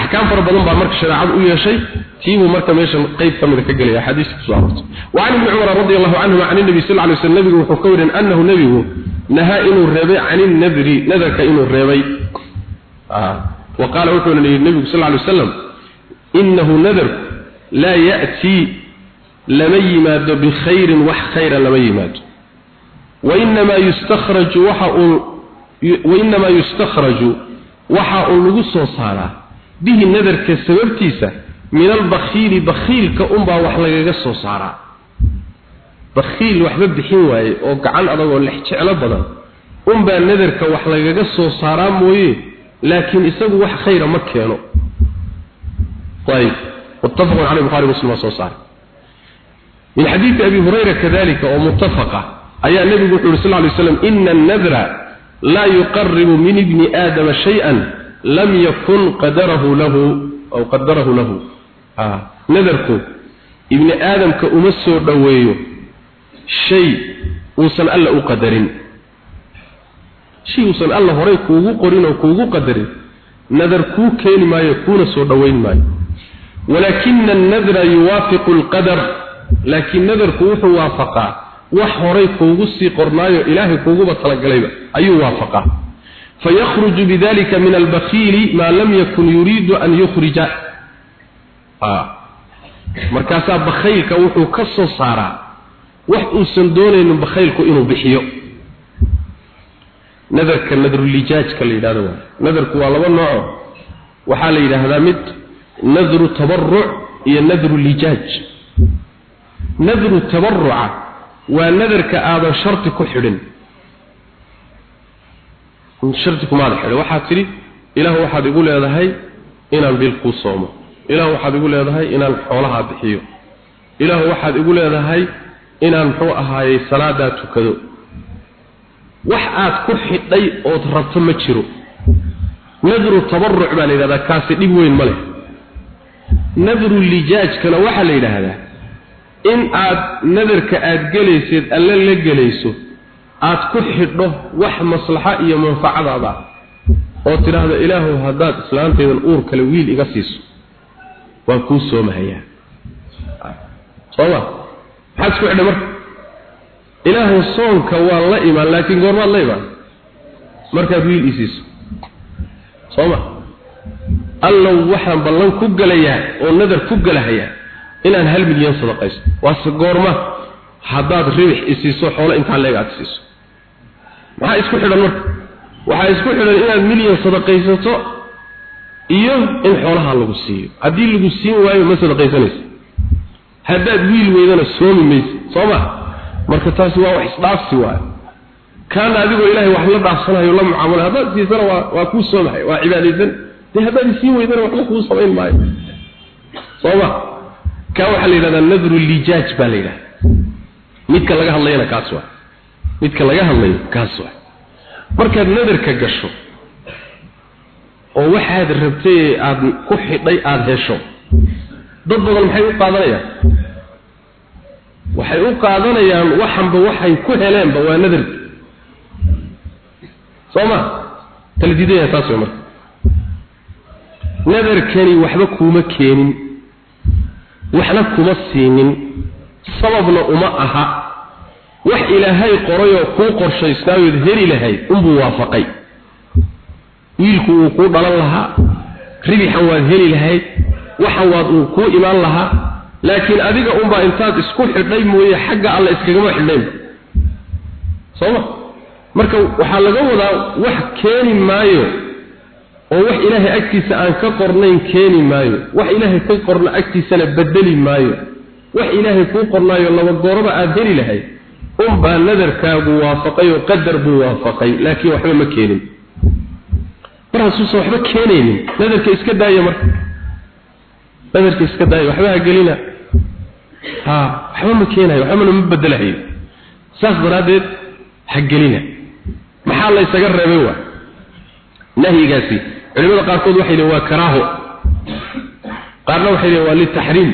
axkaam fara badan baa marka shareecadu u yeeshay tiibuu marka meeshan qayb ka mida ka gelaya xadiiska kusoo aroortay وعن ابن عمر رضي الله عنهما عن النبي صلى الله عليه وسلم نبي وحكور أنه نبي نهى إنه الربي عن النذر نذرك إنه الربي آه. وقال وحونا النبي صلى الله عليه وسلم إنه نذر لا يأتي lama yimaado bikhayrin wax khayra lama yimaado. Wainamaa yustakhraju waxa uu wainamaa yustakhraju waxa uu lagu soo saaraa bihi nadarka sababtiisa min albakhiili bakhiilka unbaa wax lagaga soo saaraa. Bakhiil waxba bixin waaye oo gacan adag oo lex jeclo badan unbaa nadarka wax lagaga soo saaraa mooye laakiin isagu wax khayra ma keeno. Ayib. Muttafaqun caleyh buxari muslim waa soo saaray. من حديث أبي هريرة كذلك ومتفقة أي النبي صلى الله عليه وسلم إن النذر لا يقرب من ابن آدم شيئا لم يكن قدره له أو قدره له آه. نذرك ابن آدم كأمسه دويه شيء وصل ألا أقدرين شيء وصل ألا هريك كوغو قرين وكوغو قدرين نذركو كين ما يكون سو دوين ما ولكن النذر يوافق القدر لكن نذركو وحو وافقا وحوري كوغو سي قرنايو إلهي كوغو بطلقليبا أي وافقا فيخرج بذلك من البخيل ما لم يكن يريد أن يخرج آه. مركاسا بخيلك وحو كسو صارا وحو سندونين بخيلك إنو بحيو نذرك نذر اللجاج كاللي هذا نذرك والله نوع وحال إلى هذا مد نذر تبرع هي نذر اللجاج nadru tabaruca waa nadarka aadan sharti ku xidhin. Sharti kumaad xidhin waxaad tidhi ilaah waxaad igu leedahay inaan bil kuu soomo. Ilaah waxaad igu leedahay inaan xoolahaa bixiyo. Ilaah waxaad igu leedahay inaan muxuu ahaayey salaadaa tukado. Wax aad ku xidhay ood rabto ma jiro. Nadru tabaruc baa la yidhahdaa kaasi dhib weyn ma leh. Nadru lijaajkana waxaa la yidhaahdaa in aad nadarka aad gelayseed alle la gelayso aad ku xidho wax maslaxa iyo manfacadaada oo tidhaahdo ilaahu haddaad islaantaydan uur kale wiil iga siiso. Waan kuu soomahayaa sooma maxaad isku xidhay marka? Ilaahu soonka waan la imaan laakiin goormaad la imaan? Markaad wiil ii siiso. Sooma allow waxaan ballan ku gelayaa oo nadar ku gelahayaa inaan hal milyan sadaqaysto. Waase goorma haddaad ribix isiiso xoolo intaa leeg siiso. Maxaa isku xidhan marka? Waxaa isku xidhan inaad milyan sadaqaysato iyo in xoolaha lagu siiyo. Haddii lagu siin waayo ma sadaqaysanaysa haddaad wiil weydana soomi maysa soo ma? Marka taasi waa wax isdhaafsi waayo. Kaana adigoo ilaahay wax la dhaafsanayo la mucaamala haddaad siisana waa waa kuu soomahay waa cibaadaysan. Dee haddaad isiin weydana waxba kuu samayn maayo. Soo ma kaa waxaa la yidhahdaa nadru lijaaj baa la yidhahda midka laga hadlayana kaas waa. Midka laga hadlayo kaas waa. Markaad nadarka gasho oo waxaad rabtay aad ku xidhay aad hesho dad badan maxay u qaadanayaan? Waxay u qaadanayaan waxanba waxay ku heleenba waa nadarka soo ma? Kala diidaya taas way marka. Nadarkani waxba kuuma keenin waxna kuma siinin sababna uma aha. Wax ilaahay qorayoo kuu qorshaysnaayood heli lahayd unbuu waafaqay. Wiilku uu kuu dhalan lahaa ribixan waad heli lahayd waxan waad uu kuu imaan lahaa. Laakiin adiga unbaa intaad isku xidhay mooye xagga alle iskagama xidhnaynba sooma marka waxaa laga wadaa wax keeni maayo oo wax ilaahay agtiisa aan ka qornayn keeni maayo wax ilaahay ka qorna agtiisana bedeli maayo wax ilaahay kuu qornaayo laba gooraba aad heli lahayd unbaa nadarkaagu waafaqay oo qadar buu waafaqay laakiin waxba ma keenin. Mar hasuusan waxba keenaynin. Nadarka iska daaya marka nadarka iska daaya waxba ha gelina. Ha waxba ma keenayo. Waxbana ma bedelahayo saas daraaddeed ha gelina. Maxaa la isaga reebay waa? Nahyigaasi culimada qaarkood waxay leeyihiin waa karaaho. Qaarna waxay leeyihiin waa litaxriim.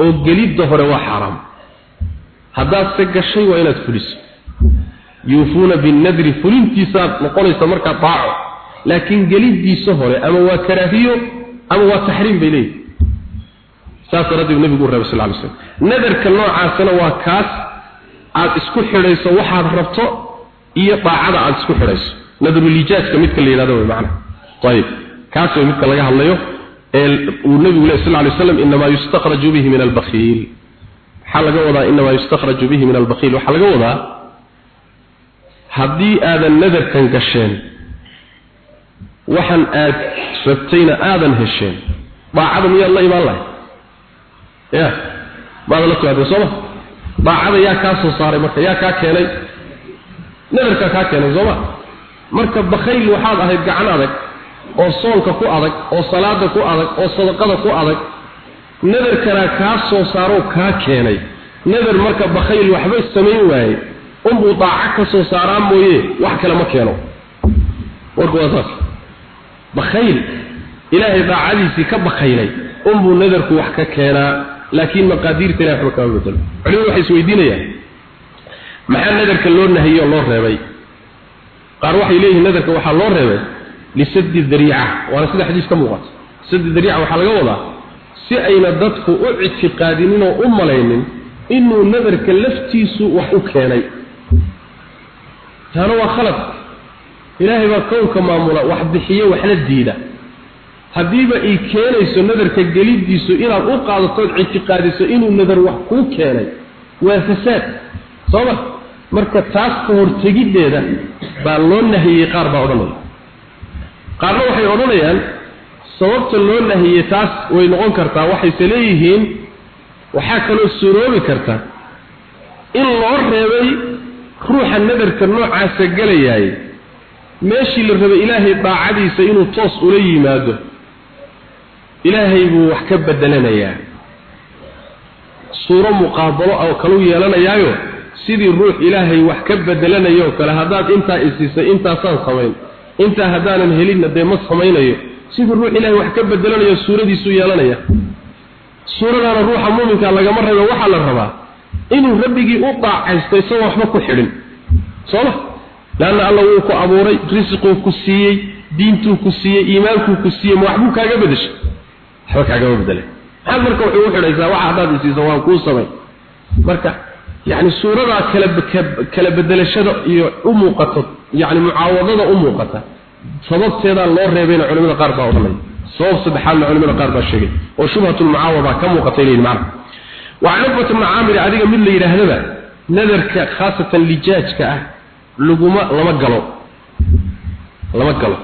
Oo gelidda hore waa xaaraam. Haddaad se gashay waa inaad fuliso. Yuufuuna binnadri fulintiisaad noqonaysa markaa daaco. Laakiin geliddiisa hore ama waa karaahiyo ama waa taxriim bay leeyihiin saas daraaddeed nebigu u reebay sal ly slam nadarka noocaasina waa kaas aad isku xidhayso waxaad rabto iyo daacada aad isku xidhayso. Nadrulijaajka midka la yidhahdo way macna ayib kaas way midka laga hadlayo ee uu nebigu le sal ly slam inamaa yustakhraju bihi min albakhiil maxaa laga wadaa inamaa yustakhraju bihi min albakhiil waxaa laga wadaa haddii aadan nadarkan gasheen waxan aad rabtayna aadan hesheen. Daacada miyaad la imaan lahay ya maada la timaadee sooma daacada yaa kaa soo saaray marka yaa kaa keenay. Nadarkaa kaa keenay sooma marka bakhayl waxaad ahayd gacan adag oo soonka ku adag oo salaada ku adag oo sadaqada ku adag nadarkana kaa soo saaroo kaa keenay. Nadar marka bakhayl waxba samayn waaye unbuu daaco ka soo saaraa mooye wax kale ma keeno. Warku waa saas. Bakhayl ilaahay daacadiisii ka bakhaylay unbuu nadarku wax ka keenaa laakiin maqaadiirta ilahay waxba kama bedelo. Culimadu waxay isweydiinayaan maxaa nadarka loo nahiyey oo loo reebay? Qaar waxay leeyihiin nadarka waxaa loo reebay lisadi dariica waana sida xadiis ka muuqata sadi dariica waxaa laga wadaa si ayna dadku u ictiqaadinin oo u malaynin inuu nadarka laftiisu wax u keenay taana waa khalad ilaahay baa kownka maamula wax bixiyo waxna diida haddiiba ay keenayso nadarka geliddiisu inaad u qaadatood ictiqaadiso inuu nadar wax kuu keenay waa fasaad sooma marka taas ka hortegiddeeda baa loo nahiyey qaar baa odhanaya qaarna waxay odhanayaan sababta loo nahiyey taas way noqon kartaa waxayse leeyihiin waxaa kaloo suroobi karta in loo reebay ruuxa nadarka noocaasa gelayaay meeshii la rabay ilaahay daacadiisa inuu toos ula yimaado ilaahay buu wax ka bedelanayaa. Suuro muqaabalo oo kalu yeelanayaayo sidii ruux ilaahay wax ka bedelanayo kale haddaad intaa isiisay intaasaan samayn intaa haddaanan helinna dee ma samaynayo. Sidii ruux ilaahay wax ka bedelanayo suuradiisuu yeelanaya. Suuradaana ruuxa muuminka lagama rabo waxaa la rabaa inuu rabbigii u daacaysto isagoo waxba ku xidhin. Sooma? Laanna alla wuu ku abuuray risquu ku siiyey diintuu ku siiyey iimaankuu ku siiyey ma waxbuu kaaga bedeshay waxba kaagama bedelay. Maxaad marka waxay u xidhaysaa waxa haddaad isiiso waan kuu samay. Marka yani suuradaa kala kala bedelashada iyo u muuqato yani mucaawadada u muuqata sababteedaa loo reebayna culimada qaar baa odhanaya sabab saddexaadna culimada qaar baa sheegay oo shubhatulmucaawada ka muuqatay leeyihin macna وعن عقبة بن عامر adiga mid la yiraahdaba nadarka khaasatan lijaajka ah laguma lama galo lama galo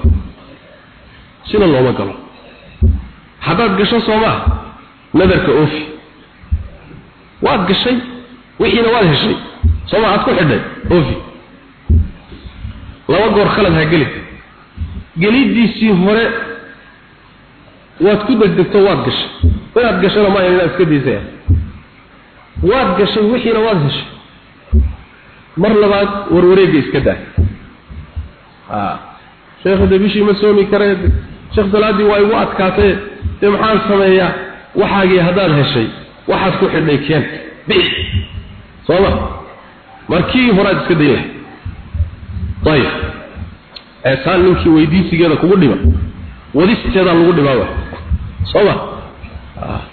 sina looma galo haddaad gasho soomaa nadarka oofi waad gashay wixiina waad heshay sooma aad ku xidhay oofi laba goor khalad ha geli. Gelidiisii hore waad ku degdegto waad gashay. Inaad gashana ma inaad iska daysaya waad gashay wixiina waad heshay. Mar labaad warwareega iska daa. Ah sheekh dabishii ma soomi karee sheekh salaadii waa igu adkaatay. Ee maxaan sameeyaa? Waxaagii haddaad heshay waxaad ku xidhay keen. Sooma markii horaad iska day lahay ayib eesaan ninkii weydiisigeeda kugu dhiba wadisteedaa lagu dhibaa wa sooma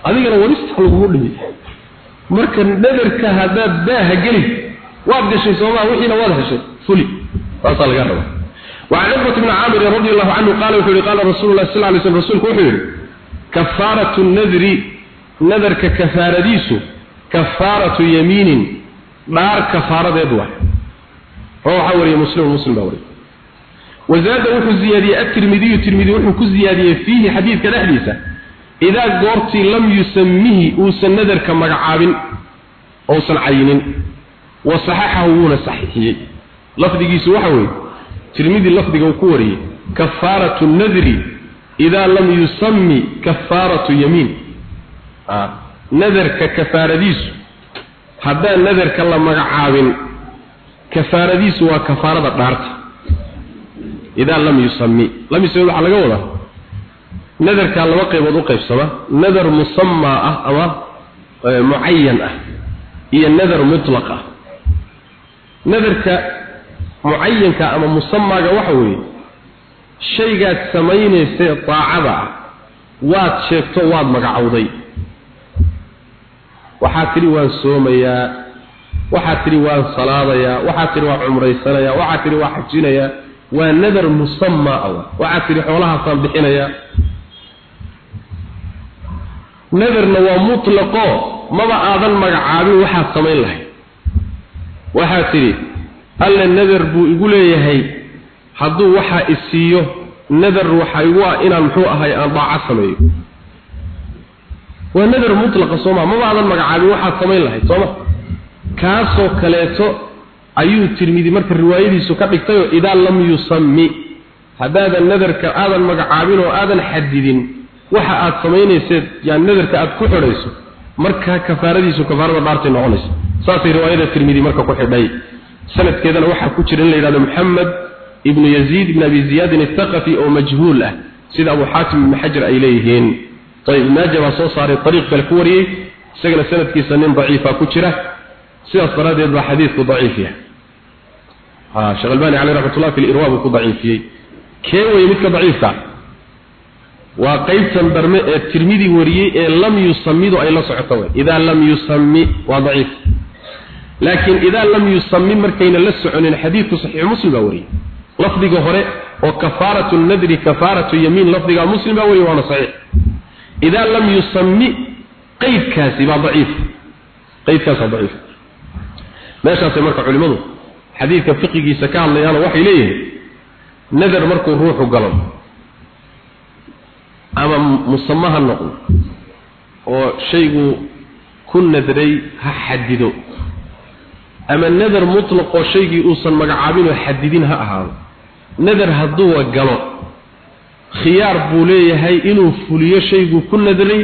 adigana wadista lagugu dhibi marka nadarka haddaad daaha gelin waad gashay soomaa wixiina waad heshay fuli taasaa laga rabaa وعن عقبة بن عامر رضي الله عنه قال وحوري قال رسول الله صلى الله عليه وسلم رسولك وحوري كفارة النذر نذر ككفارة ديسو كفارة يمين نار كفارة يدوى رواه وري مسلم مسلم وري وزاد وحو زيادية الترمذي الترمذي وحو كزيادية فيه حديث كالحديثة إذا قرتي لم يسميه أوسن نذر كمقعاب أوسن عين وصححه هو صحيحي لفظي سوحوي ترمذي لفظي وكوري كفارة النذر إذا لم يسمي كفارة يمين آه. نذر ككفارة ديس هذا نذر كلا مقعاب kafaaradiisu waa kafaarada dhaarta. Idaa lam yusami lam yusami waxaa laga wadaa nadarkaa laba qaybood u qaybsama nadar musamaa ah ama mucayan ah iyo nadar mutlaq ah. Nadarka mucayanka ama musamaaga waxa weeye shaygaad samaynaysee daacada ah waad sheegto waad magacowday. Waxaad tidhi waan soomayaa waxaad tidhi waan salaadayaa waxaad tidhi waan cumraysanayaa waxaad tidhi waan xajinayaa waa nadar musama awa. Waxaad tidhi xoolahaasaan bixinayaa nadarna waa mutlaqo maba aadan magacaabin waxaad samayn lahayd waxaad tidhi alle nadar buu igu leeyahay hadduu waxaa isiiyo nadar waxaa igu ah inaan muxuu ahay aan daaco sameeyo. Waa nadar mutlaqa soomaa maba aadan magacaabin waxaad samayn lahayd sooma kaasoo kaleeto ayuu tirmidi marka riwaayadiisu ka dhigtay idaa lam yusammi haddaadan nadarka aadan magacaabin oo aadan xadidin waxa aad samaynaysee yani nadarka aad ku xidhayso markaa kafaaradiisu kafaarada dhaartay noqonaysa saasay riwaayada tirmidi marka ku xidhay. Sanadkeedana waxaa ku jira in la yidhahdo maxamed ibnu yaziid ibn abi ziyaadin athaqafi oo majhuul ah sida abu xaatim ibn xajar ay leeyihiin. Ayib maaja baa soo saaray ariiq kale ku wariyey isagana sanadkiisa nin daciifa ku jira sidaas daraaddeed baa xadiidku daciif yahay. Sheekh albani caleyh raxmatullah fi lirwa buu ku daciifiyey. Kee weye midka daciifka? Waa qaybtan darme ee tirmidi wariyey ee lam yusamidu ay la socoto wey idaa lam yusami waa daciif. Laakiin idaa lam yusami markayna la soconin xadiidku saxiix muslim baa wariyey. Lafdiga hore oo kafaaratu nadri kafaaratu yamiin lafdiga muslim baa wariyey waana saxiix. Idaa lam yusami qaydkaasi baa daciif. Qaydkaas waa daciif meeshaasay marka culimadu xadiidka fiqigiisa ka hadlayaana waxay leeyihiin nadar markuu ruuxu galo ama musama ha noqdo oo shaygu ku nadray ha xadido ama nadar mutlaqoo shaygii uusan magacaabinoo xadidin ha ahaado. Nadar hadduuwa galo khiyaar buu leeyahay inuu fuliyo shayguu ku nadray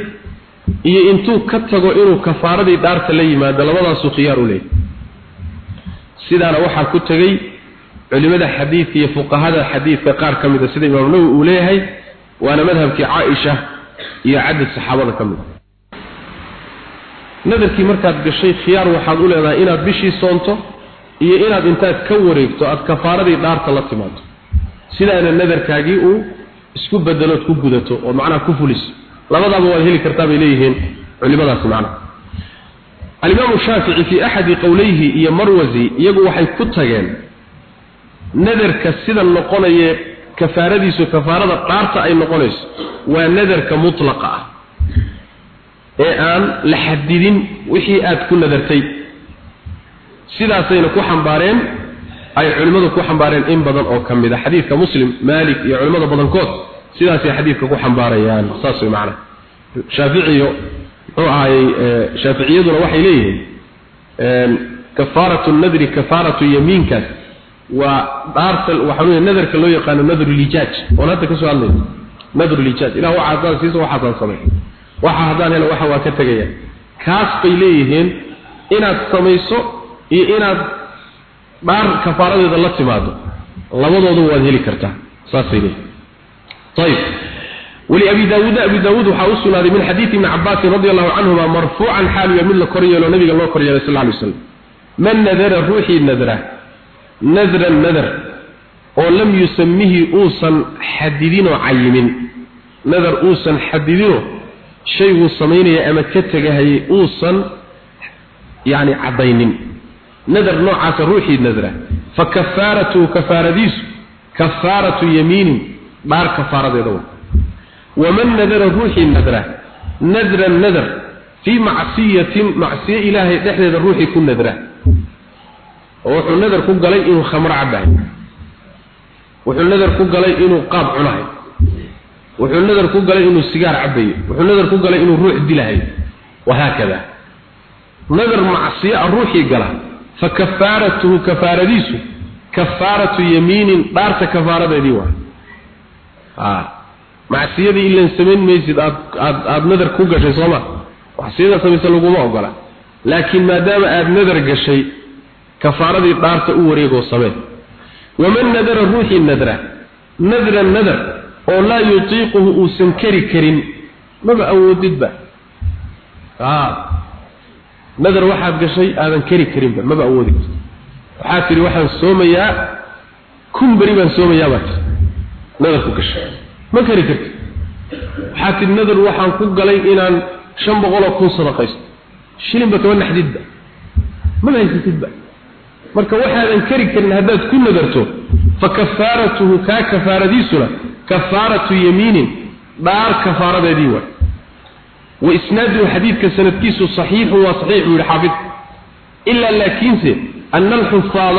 iyo intuu ka tago inuu kafaaradii dhaarta la yimaado labadaasuu khiyaar u leeyahay sidaana waxaa ku tegey culimada xadiidka iyo fuqahada xadiidka qaar ka mida sida imaam nawowi uu leeyahay waana madhabkii caaisha iyo cadad saxaabada ka mid nadarkii markaad gashay khiyaar waxaad u leedahay inaad bishii soonto iyo inaad intaad ka wareegto aad kafaaradii dhaarta la timaado sidaana nadarkaagii uu isku bedelo ku gudato oo macnaha ku fuliso. Labadaaba waad heli kartaa bay leeyihiin culimadaasi macnaha alimaamu shaafici fii axadi qowlayhi iyo marwasi iyagu waxay ku tageen nadarka sida noqonaya kafaaradiisu kafaarada dhaarta ay noqonayso waa nadarka mutlaqa ah. Ee aan la xadidin wixii aad ku nadartay. Sidaasayna ku xambaareen ay culimmadu ku xambaareen in badan oo ka mid a xadiidka muslim maalik iyo culimmada badankood sidaasay xadiidka ku xambaarayaan. Saas way macnaa shaaficiyo muxuu ahay eh, shaaficiyaduna waxay leeyihiin kafaaratu nadri kafaaratu yamiinkaas. Waa dhaarta waxaa leeyahay nadarka loo yaqaano nadru lijaaj. Oon hadda ka soo hadlayno? Nadru lijaaj. Ilaah waxa haddaan siiso waxa haddaan samay waxa haddaan helo waxa waa ka tegaya kaas bay leeyihiin inaad samayso iyo inaad dhaar kafaaradeeda la timaado. Labadoodu waad heli kartaa. Saasay leeyihiin ayib ولأبي داود أبي داود وحاوصنا من حديث ابن عباس رضي الله عنهما مرفوعا حال يمل كريا ونبي الله كريا صلى الله عليه وسلم من نذر روحي النذرة نذر النذر ولم يسميه أوصا حددين وعيم نذر أوصا حددين شيء صمين يا أما كتجهي أوصا يعني عضين نذر نوع روحي النذرة فكفارته كفارديس كفارة يمين بار كفارة دون ومن نذر روحي النذرة نذر النذر في معصية معصية إلهي نحن الروح يكون نذرة oo wuxuu nadar ku galay inuu khamro cabahay wuxuu nadar ku galay inuu qaab cunahay wuxuu nadar ku galay inuu sigaar cabayo wuxuu nadar ku galay inuu ruux dilahay wahaakada nadar macsiya ruuxii gala fa kafaaratuhu kafaaradiisu kafaaratu yamiinin dhaarta kafaaradeedii waa macsiyadii ilan samayn maysid aad aad nadar ku gashay sooma macsiyada samaysa laguma ogola. Laakiin maadaama aad nadar gashay kafaaradii dhaarta u wareegoo samee. Waman nadara ruuxii nadra nadran nadar oo laa yutiiquhu uusan kari karin maba awoodidba. Nadar waxaad gashay aadan kari karinba maba awoodi karto waxaad tidhi waxaan soomayaa kun beri baan soomayaa baad tii nadar ku gashay ma kari karti waxaad tidhi nadar waxaan ku galay inaan shan boqoloo kun sadaqaysto shilinba kaba naxdidba maba haysatidba marka waxaadan kari karin haddaad ku nadarto fa kafaaratuhu kaa kafaaradiisuna kafaaratu yamiinin dhaar kafaaradeedii waay وإسناده حديث كسندكيس صحيح وصحيح بالحافظ إلا لكنسه أن الحفاظ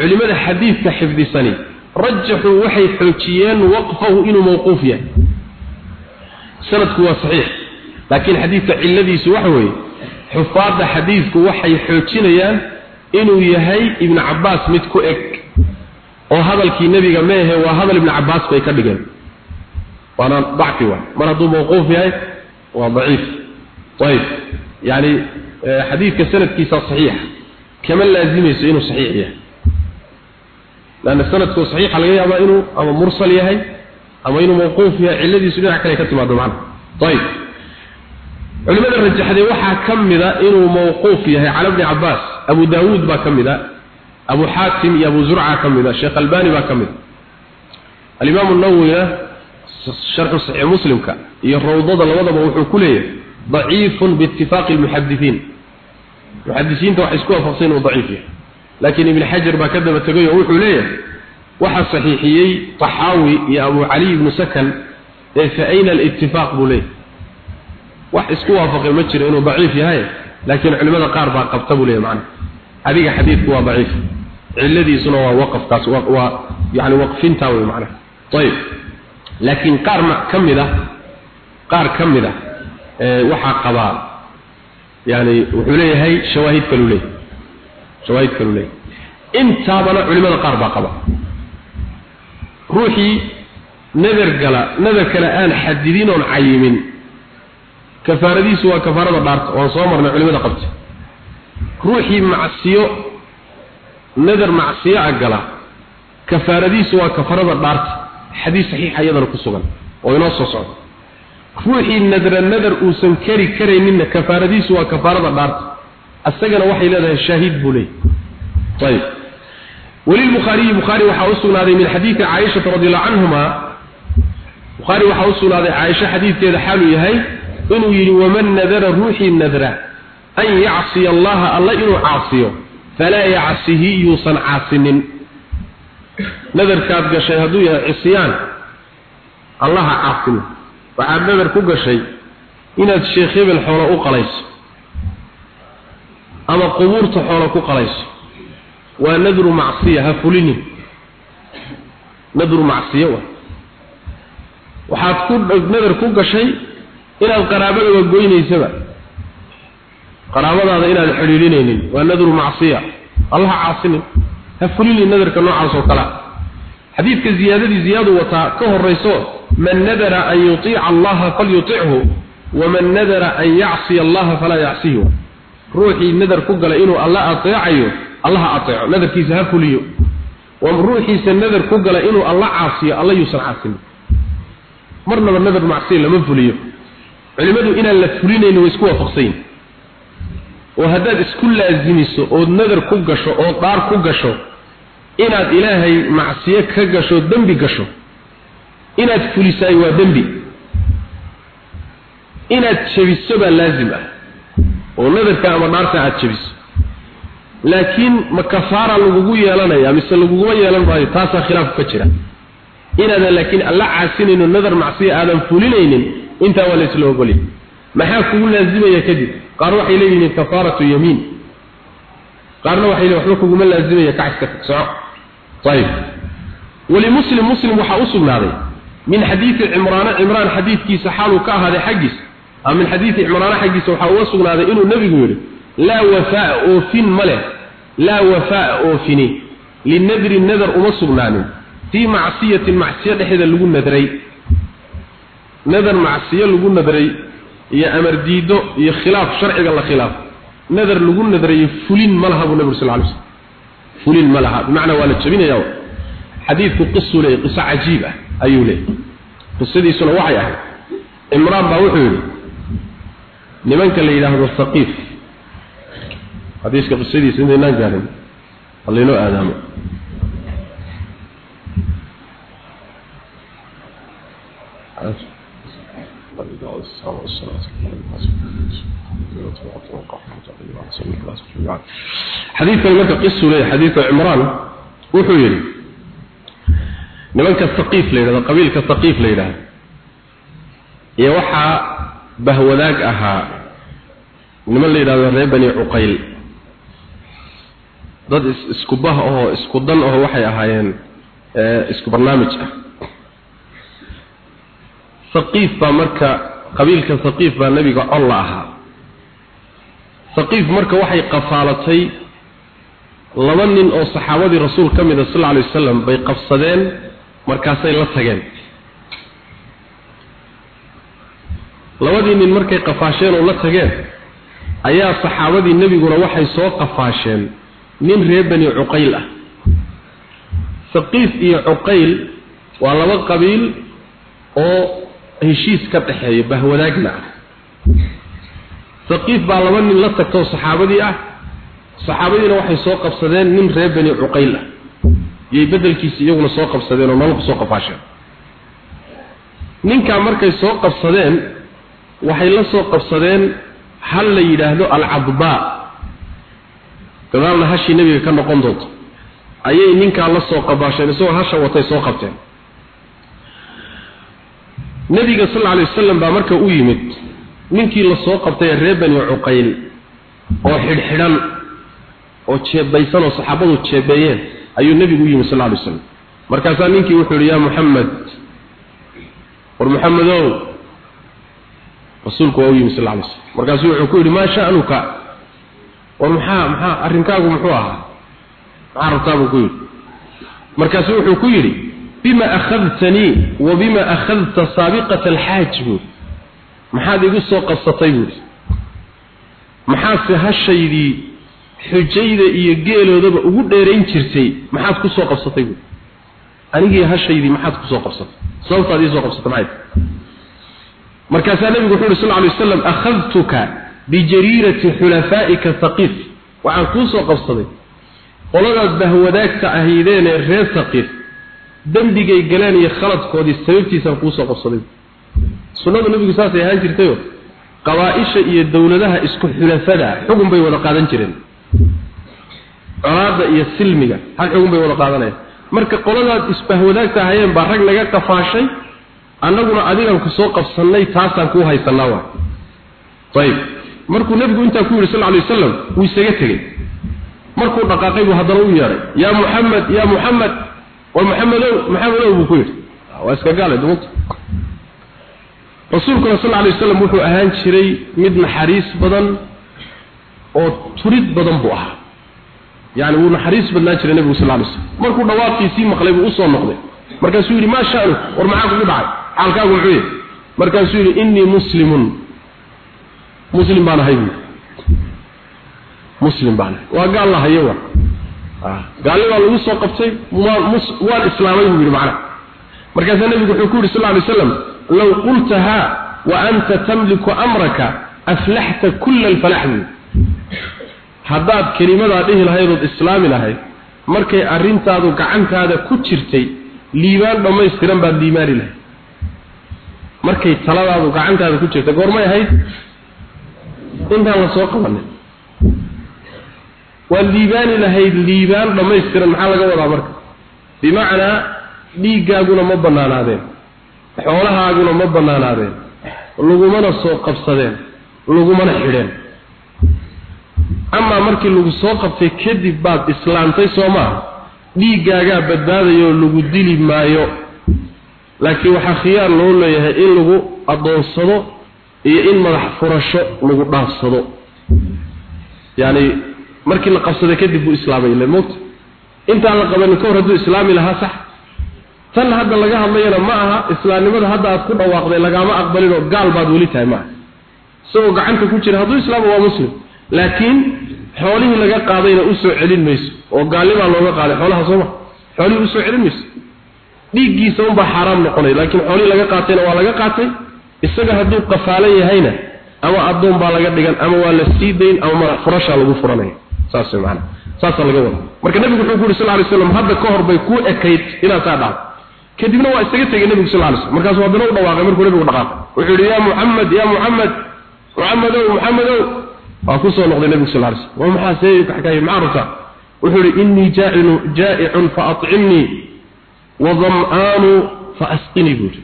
علماء حديث كحفظ سني rajaxuu waxay xoojiyeen waqfahu inuu mawquuf yahay. Sanadku waa saxiix. Laakiin xadiidka cilladiisu waxa weeye xufaadda xadiidku waxay xoojinayaan inuu yahay ibnu cabaas mid ku eg. Oo hadalkii nebiga meehe waa hadal ibnu cabbaas bay ka dhigeen. Waana dacfi wa mar hadduu mawquuf yahay waa daciif. Ayb yacani eh, xadiidka sanadkiisaa saxiixa. Kama laasimayso inuu saxiix yahay? لأن السند صحيح على يابا إنه أما مرسل يهي أما إنه موقوف يهي الذي سبيل حكا يكتب هذا معنا طيب علماء الرجح هذه وحا كم ذا إنه موقوف يهي على ابن عباس أبو داود با كم ذا أبو حاتم يا أبو زرعة كم ذا الشيخ الباني با كم ذا الإمام النووي شرح صحيح مسلم كا يروضض الوضب وحو كليه ضعيف باتفاق المحدثين المحدثين تو حسكوها فقسين وضعيف laakiin ibn xajar baa ka daba tegay oo wuxuu leeyahay waxa saxiixiyey taxaawi iyo abu cali ibnu sakan ee fa ayna alitifaaq buu leeyahay. Wax isku waafaqay ma jiro inuu daciif yahay laakiin culimmada qaar baa qabta buu leeyahay macna. Adiga xadiidku waa daciif. Ciladiisuna waa waqafkaas waa yani waqfintaa wey macnaha ayib laakiin qaar ka mid ah qaar ka mid ah waxaa qabaa yani wuxuu leeyahay shawaahid kaluu leeyahay shawaahid kalu leeyahay intaabana culimada qaar baa qaba. Ruuxii nadar gala nadar kale aan xadidin oon cayimin. Kafaaradiisu waa kafaarada dhaarta waan soo marnay culimada qabta. Ruuxii macsiyo nadar macsiyo a gala kafaaradiisu waa kafaarada dhaarta. Xadiis saxiix ayadana ku sugan oo inoo soo socdo. Ruuxii nadra nadar uusan kari karayninna kafaaradiisu waa kafaarada dhaarta asagana waxay leedahay shaahid bulay tayib walil bukhari bukhari waxa uu sugnaaday min hadith aisha radhiyallahu anhuma. Bukhari waxa uu sugnaaday aisha hadithkeeda xalu yahay inuu yiri waman nadara ruuxii nadra an yacsiya allaha alla inuu caasiyo falaa yacsihi yuusan caasinin. Nadarkaad gashay hadduu yahay cisyaan allaha aasina waxaad nadar ku gashay inaad sheekh hebel xoolo u qalayso ama qubuurta xoolo ku qalayso. Waa nadru macsiya ha fulinin nadru macsiya wa waxaad ku nadar ku gashay inaad qaraabadaba goynaysaba. Qaraabadaada inaad xidhiidhinaynin waa nadru macsiya. Allaha caasinin. Ha fulinin nadarka noocaas oo kale. Xadiidka ziyaadadii ziyaadu wataa ka horeyso man nadara an yutiica allaha falyutichu waman nadara an yacsiya allaha falaa yacsihi ruuxii nadar ku gala inuu alla ateecayo allaha ateeco nadarkiisa ha fuliyo. Ruuxiisa nadar ku gala inuu alla caasiyo alla yuusan caasin marnaba nadar macsiya lama fuliyo. Culimadu inaan la fulinayn way isku waafaqsayin oo haddaad isku laazimiso ood nadar ku gasho oo dhaar ku gasho inaad ilaahay macsiyo ka gasho dembi gasho. Inaad fulisaay waa dembi. Inaad jabiso baa laazim ah oo nadarka ama dhaarta aada jabiso laakiin ma kafaara lagugu yeelanaya mise laguguma yeelan maayo taasaa khilaafu ka jira. Inaadan laakiin alla caasinayno nadar macsiya aadan fulinaynin intaa waa la isla ogolya maxaa kugu laazimaya kadib? Qaar waxay leeyihiin kafaaratu yamiin. Qaarna waxay leeyihiin waxba kuguma laazimaya kaciska soco ayib. Walimuslim muslim waxaa u sugnaaday. Min xadiidi cimraana cimraan xadiidkiisa xaaluu ka ahaaday xaggiisa ama min xadiith imraan xaggisa waxa uu sugnaaday inuu nabigu yiri la wafaa oo fin male la wafaa oo fini linadri nadar uma sugnaanin. Fi macsiyatin macsiya dhexda lagu nadray. Nadar macsiya lagu nadray iyo amar diido iyo khilaaf sharciga la khilaaf. Nadar lagu nadray fulin malaha bu nabi sallallahu alayhi wasallam fulin malaha macna wala jabinaya xadiidku qisu leh qisa cajiib ah ayuu leh qisadiisuna waxay ahayd imraan baa wuxuu yidhi nimanka la yidhaahdo saqiif. Xadiiska qisadiisa intaynaan gaarin halaynoo aadaamo. Xadiidkan marka qisu leeyahay xadiidka cimraan wuxuu yidhi nimanka saqiif la yidhahdo qabiilka saqiif la yidhahdo iyo waxaa bahwadaag ahaa. Niman la yidhahdo reer bani cuqayl. Dad isku bah ahoo isku dan ahoo waxay ahaayeen isku barnaamij ah. Saqiif baa marka qabiilka saqiif baa nebiga col la ahaa. Saqiif marka waxay qafaalatay laba nin oo saxaabadii rasuul ka mida sal alay wasalam bay qabsadeen markaasay la tageen labadii nin markay qafaasheen oo la tageen ayaa saxaabadii nebiguna waxay soo qafaasheen nin reer bani cuqayl ah. Saqiif iyo cuqayl waa laba qabiil oo heshiis ka dhaxeeya bahwadaagna ah. Saqiif baa laba nin la tagtoo saxaabadii ah. Saxaabadiina waxay soo qabsadeen nin reer bani cuqayl ah. Yay bedelkiisa iyaguna soo qabsadeen oo nolol soo qafaasheen. Ninkaa markay soo qabsadeen waxay la soo qabsadeen hal la yidhaahdo alcadbaa. Gadaalna hashii nebiga ka noqon doonto. Ayay ninkaa la soo qabaasheen isagoo hasha watay soo qabteen. Nebiga sal alla alay wasalam baa marka u yimid ninkii la soo qabtay reer bani cuqayl oo xidhxidhan oo jeebaysan oo saxaabadu jeebeeyeen ayuu nebigu u yimid sal alla alay wasalam markaasaa ninkii wuxuu yidhi yaa muxamed war muxamedow rasuulku waa u yimid sal alay slam. Markaasuu wuxuu ku yidhi maa sha'nuka? War maxaa maxaa arrinkaagu muxuu ahaa? Maxaa rabtaa? buu ku yidhi. Markaasuu wuxuu ku yidhi bima akhadtanii wa bima akhadta saabiqata alxaaj buuri maxaad igu soo qabsatay? buuri maxaase hashaydii xujayda iyo geeloodaba ugu dheerayn jirtay maxaad ku soo qabsatay? buuri anigii hashaydii maxaad ku soo qabsatay? Sababtaad ii soo qabsatay maxay markaasaa nebigu wuxuu yidhi sal lla lay wasalam akhadtuka bijariirati xulafaa'ika haqiif waxaan kuu soo qabsaday qoladaad bahwadaagta ahaydeen ee reer haqiif dembigay galeen iyo khaladkoodii sababtiisaan kuu soo qabsaday. Sunnadu nebigu saasay ahaan jirtayo qabaa-isha iyo dowladaha isku xulafada xugun bay wada qaadan jireen. Colaada iyo silmiga hal xugun bay wada qaadanayaan. Marka qoladaad isbahwadaagta ahayeen baa rag naga qafaashay annaguna adigaan ku soo qabsannay taasaan kuu haysanaa waa. Ayib. Markuu nebigu intaa ku yidhi sal lla lay wasalam wuu isaga tegey. Markuu dhaqaaqay buu haddana u yeedhay. Yaa muxamed yaa muxamed war maxamedow maxamedow buu ku yidhi. Waa iska gaale dumanta rasuulkuna sal lla lay wasalam wuxuu ahaan jiray mid naxariis badan oo turid badan buu ahaa. Yani wuu naxariis badnaan jiray nebigu sal lay slam markuu dhawaaqiisii maqlay buu u soo noqday. Markaasuu yidhi maa sha'nu war maxaa kugu dhacay xaalkaagu muxuu yahy markaasuu yidhi innii muslimun. Muslim baan ahay buui muslim baan ahay. Waa gaal la hayo wa gaalni baa lagu soo qabtay waan islaamay buu yidhi macnaha markaasaa nebigu wuxuu ku yidhi sal ly slam low qultaha wa anta tamliku amraka aflaxta kula alfalax buu haddaad kelimadaa dhihi lahayd ood islaami lahayd markay arrintaadu gacantaada ku jirtay liibaan dhammaystiran baad liibaani lahayd markay taladaadu gacantaada ku jirtay goormay ahayd? Intaan la soo qabanin. Waa liibaani lahayd liibaan dhammaystiran maxaa laga wadaa marka? Bimacnaa dhiiggaaguna ma bannaanaadeen. Xoolahaaguna ma bannaanaadeen. Lagumana soo qabsadeen. Lagumana xidheen. Amaa markii lagu soo qabtay kadib baad islaantay soo maaha? Dhiiggaagaa badbaadayoo lagu dili maayo laakiin waxaa khiyaar loo leeyahay in lagu adoonsado iyo in madax furasho lagu dhaafsado. Yani markii la qabsaday kadib buu islaamay ile moogta intaan la qabanin ka hor hadduu islaami lahaa sax. Tan hadda laga hadlayana ma aha islaamnimada hadda aad ku dhawaaqday lagaama aqbalin oo gaal baad weli tahay maaha isagoo gacanta ku jira hadduu islaamo waa muslim. Laakiin xoolihii laga qaadayna u soo celin mayso oo gaalnimaa looga qaaday xoolaha sooma xoolihii u soo celin mayso dhiiggiisa unbaa xaaraam noqonay laakiin xoolihii laga qaatayna waa laga qaatay. Isaga hadduu qafaalan yahayna ama addoon baa laga dhigan ama waa la sii dayn ama madax furashaa lagu furanaya. Saas macana saasaa laga wada. Marka nebigu wuxuu ku yuri sal ly slam hadda ka hor bay kuu ekayd inaad saa dhacdo. Kadibna waa isaga tegay nebigu sal ly slam markaasuu haddana u dhawaaqay markuu nebigu dhaqaaqay. Wuxuu yidhi yaa muxamed yaa muxamed muxamedow muxamedow waa ku soo noqday nebigu sal ly slam waa maxaa see kaxkaayay maxaa rabtaa wuxuu yidhi innii jaacilu jaa'icun fa atcimnii wa dam'aanu fa asqinii buu yidhi.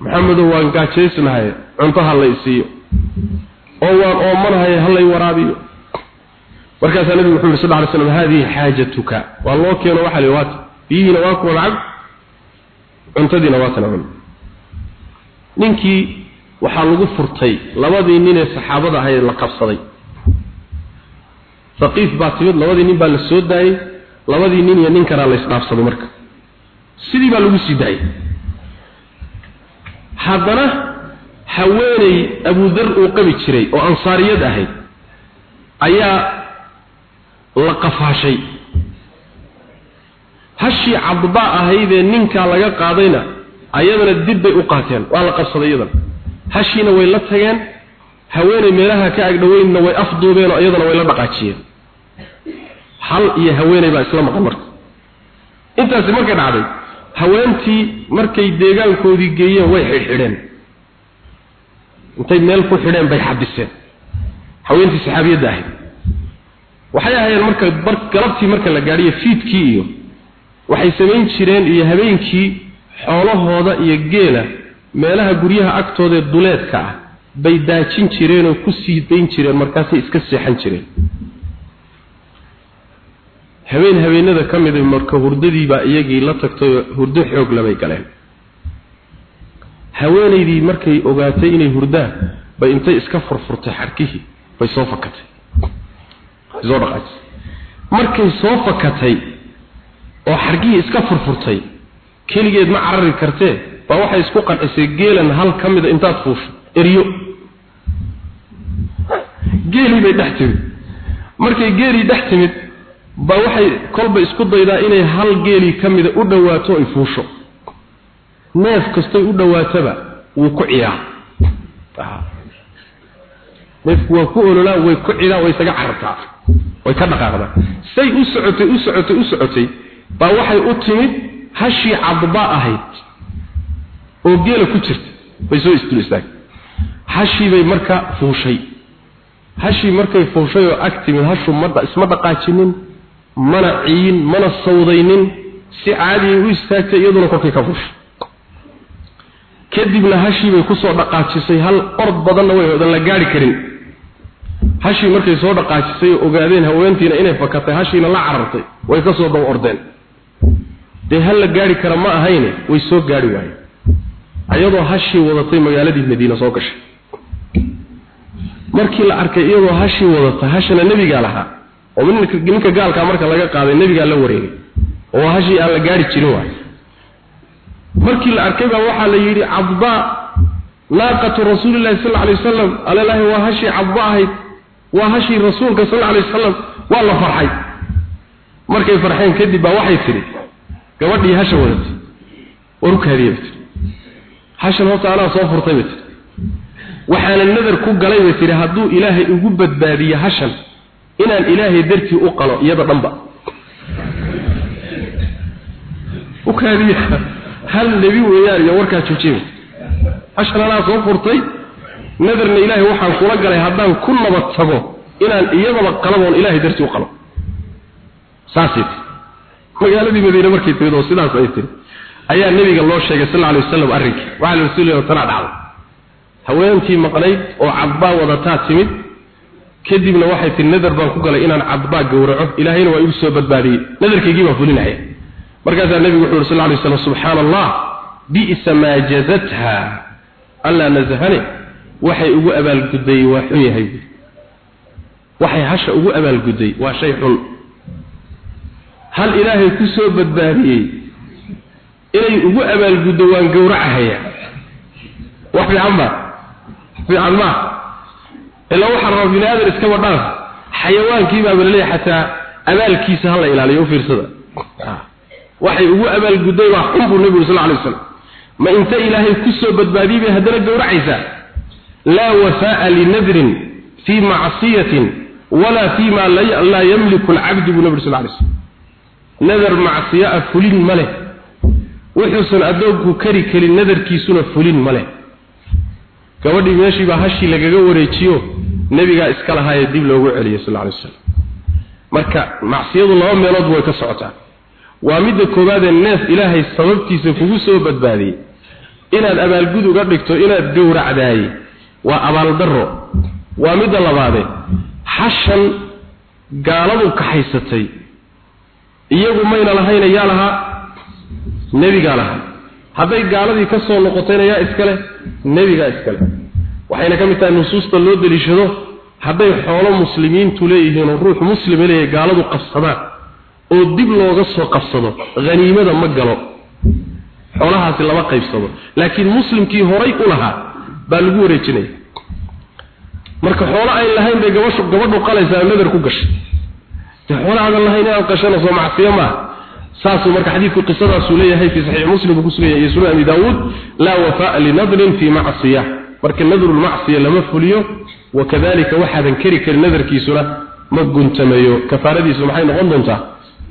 Maxamedow waan gaajaysnahay cunto ha la isiiyo oo waan oomanahay ha lay waraabiyo. Markaasaa nabigu wuxuu yidhi sal ly slam haadihi xaajatuka. Waa loo keeno waxa la waata biyihiina waa kuwa lacag cuntadiina waa kana cun ninkii waxaa lagu furtay labadii nin ee saxaabada ahayd la qabsaday. Saqiif baa timid labadii nin baa la soo daayey labadii nin iyo nin kalaa la isdhaafsaday marka sidii baa lagu sii daayey haddana haweeney abudar uu qabi jiray oo ansaariyad ahayd ayaa la qafaashay. Hashii cadba ahaydee ninkaa laga qaadayna ayadana dib bay u qaateen waa la qabsaday iyadana hashiina way la tageen haweeney meelaha ka agdhoweynna way afduubeen oo iyadana way la dhaqaajiyeen. Hal iyo haweeney baa isla maqan marka. Intaasi markay dhacday haweentii markay deegaankoodii geeyeen way xidhxidheen. Intay meel ku xidheen bay xabiseen haweentii saxaabiyadda ahayd. Waxay ahaayeen marka galabtii marka la gaadhiyo fiidkii iyo waxay samayn jireen iyo habeenkii xoolahooda iyo geela meelaha guryaha agtooda ee duleedka ah bay daajin jireen oo ku sii dayn jireen markaasay iska seexan jireen habeen habeenada ka mid marka hurdadii baa iyagii la tagtay hurdo xoog labay galeen. Haweenaydii markay ogaatay inay hurdaan bay intay iska furfurtay xarkihii bay soo fakatay. Soo dhaqaajisay markay soo fakatay oo xargihii iska furfurtay keligeed ma carari kartee baa waxay isku qancisay geelan hal ka mida intaad fuusho eryo geelii bay dhex timid. Markay geelii dhex timid baa waxay kolba isku daydaa inay hal geelii ka mida u dhowaato ay fuusho. Neef kastoy u dhowaataba wuu ku ciyaa. Neefku waa ku ololaa way ku cidaa way isaga carartaa. Way ka dhaqaaqdaa. Say u socotay u socotay u socotay baa waxay u timid hashii cadba ahayd oo geela ku jirta. Bay soo istul istaagay hashii bay marka fuushay. Hashii markay fuushay oo ag timid hashu ma isma dhaqaajinin mana ciyin mana sawdaynin si caadi u istaagtay iyaduna kolkay ka fuushay kadibna hashii bay ku dhaqaajisay hal ord badanna way odan la gaari karin. Hashii markay soo dhaqaajisay ogaadeen haweentiina inay fakatay hashiina la carartay way ka soo daba ordeen. Dee hal la gaari kara ma ahayne way soo gaari waayeen. Ayadoo hashii wadatay magaaladii madiina soo gashay. Markii la arkay iyadoo hashii wadatay hashana nebigaa lahaa oo ninka gaalkaa marka laga qaaday nebigaa la wareegay oo hashii aan la gaari jirin waay. Markii la arkay baa waxaa la yidhi cadba naaqatu rasuulillahi sal alay wasalam alalahi waa hashii cadba ahayd waa hashii rasuulka sal alay wasalam waa la farxay. Markay farxeen kadib baa waxay tidhi gabadhii hasha wadatay war u kaadiyay bay tidhi. Hashan horta anaa soo furtay bay tidhi. Waxaana nadar ku galay bay tidhi hadduu ilaahay ugu badbaadiyo hashan inaan ilaahay dartii u qalo iyada dhanba. U kaadiya hal nebi weeyaan iyo warkaa joojiyay hashan anaa soo furtay nadarna ilaahay waxaan kula galay haddaan ku nabad tago inaan iyadaba qalaboon ilaahay dartii u qalo. Saasay magaaladii madiine markay timid oo sidaas ay tiri. Ayaa nebiga loo sheegay sal alay wasalam arrinkii. Waxaa la rasuulilah tana dhacday haweentii maqnayd oo cadbaa wadataa timid kadibna waxay tii nadar baan ku galay inaan cadbaa gowraco. Ilaahayna waa igu soo badbaadiyey. Nadarkaygii baan fulinaya markaasaa nebigu wuxuu yidhi sal ly slam subxaana allah bi'sa maa jazatha allaa nasahane waxay ugu abaalgudday waa xun yahay. Waxay hasha ugu abaalgudday waa shay xun. Hal ilaahay ku soo badbaadiyey inay ugu abaalguddo waan gowracahaya wax fiican ba fiican ma ilaa waxaa rabaa bini aadan iskaba dhaaf xayawaankii baaba la leeyahay xataa abaalkiisa hala ilaaliyo fiirsada. Waxay ugu abaalgudday waa xun buu nebigu sal alay waslam ma inta ilaahay ku soo badbaadiyey bay haddana gowracaysaa? Laa wafaa'a linadrin fii macsiyatin walaa fii ma laa yamliku alcabdu buu nebigu sal alay slam nadar macsiyo ah fulin ma leh. Wuxuusan addoonku kari karin nadarkiisuna fulin ma leh gabadhii meeshiibaa hashii lagaga wareejiyo nebigaa iska lahaayee dib loogu celiyey sal alay waslam marka macsiyadu laba meelood way ka socotaa. Waa midda koowaadee neef ilaahay sababtiisa kugu soo badbaadiyey inaad abaalgud uga dhigto inaad gowracdaaye waa abaaldaro waa midda labaadee xashan gaaladu kaxaysatay. Iyagu mayna lahayna yaa lahaa nebigaa lahaa hadday gaaladii ka soo noqotayna yaa iskale nebigaa iskale. Waxayna ka mid tahay nusuusta loo deliishado hadday xoolo muslimiintu leeyihiin oo ruux muslima leeyahay gaaladu qabsadaan. Oo dib looga soo qabsado haniimada ma galo. Xoolahaasi lama qaybsado. Laakiin muslimkii horay u lahaa baa lagu wareejinaya. Marka xoolo ay lahayn bay gabashu gabadhu qalaysaa nadar ku gashay. De xoolahaadan lahayn inaad qashana soo macsiyo maaha saasuu marka xadiidku qisadaasuu leeyahay fii saxiix muslim buu ku sugan yahay iyo sunan abi daawuud laa wafaa'a linadrin fii macsiya marka nadrulmacsiya lama fuliyo wakadalika waxaadan keri karin nadarkiisuna ma guntamayo kafaaradiisu maxay noqon doontaa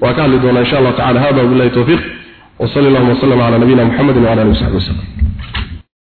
waa ka hadli doonaa insha allahu tacala hada wabillahi tawfiiq وصلى الله وسلم على نبينا محمد وعلى اله وصحبه وسلم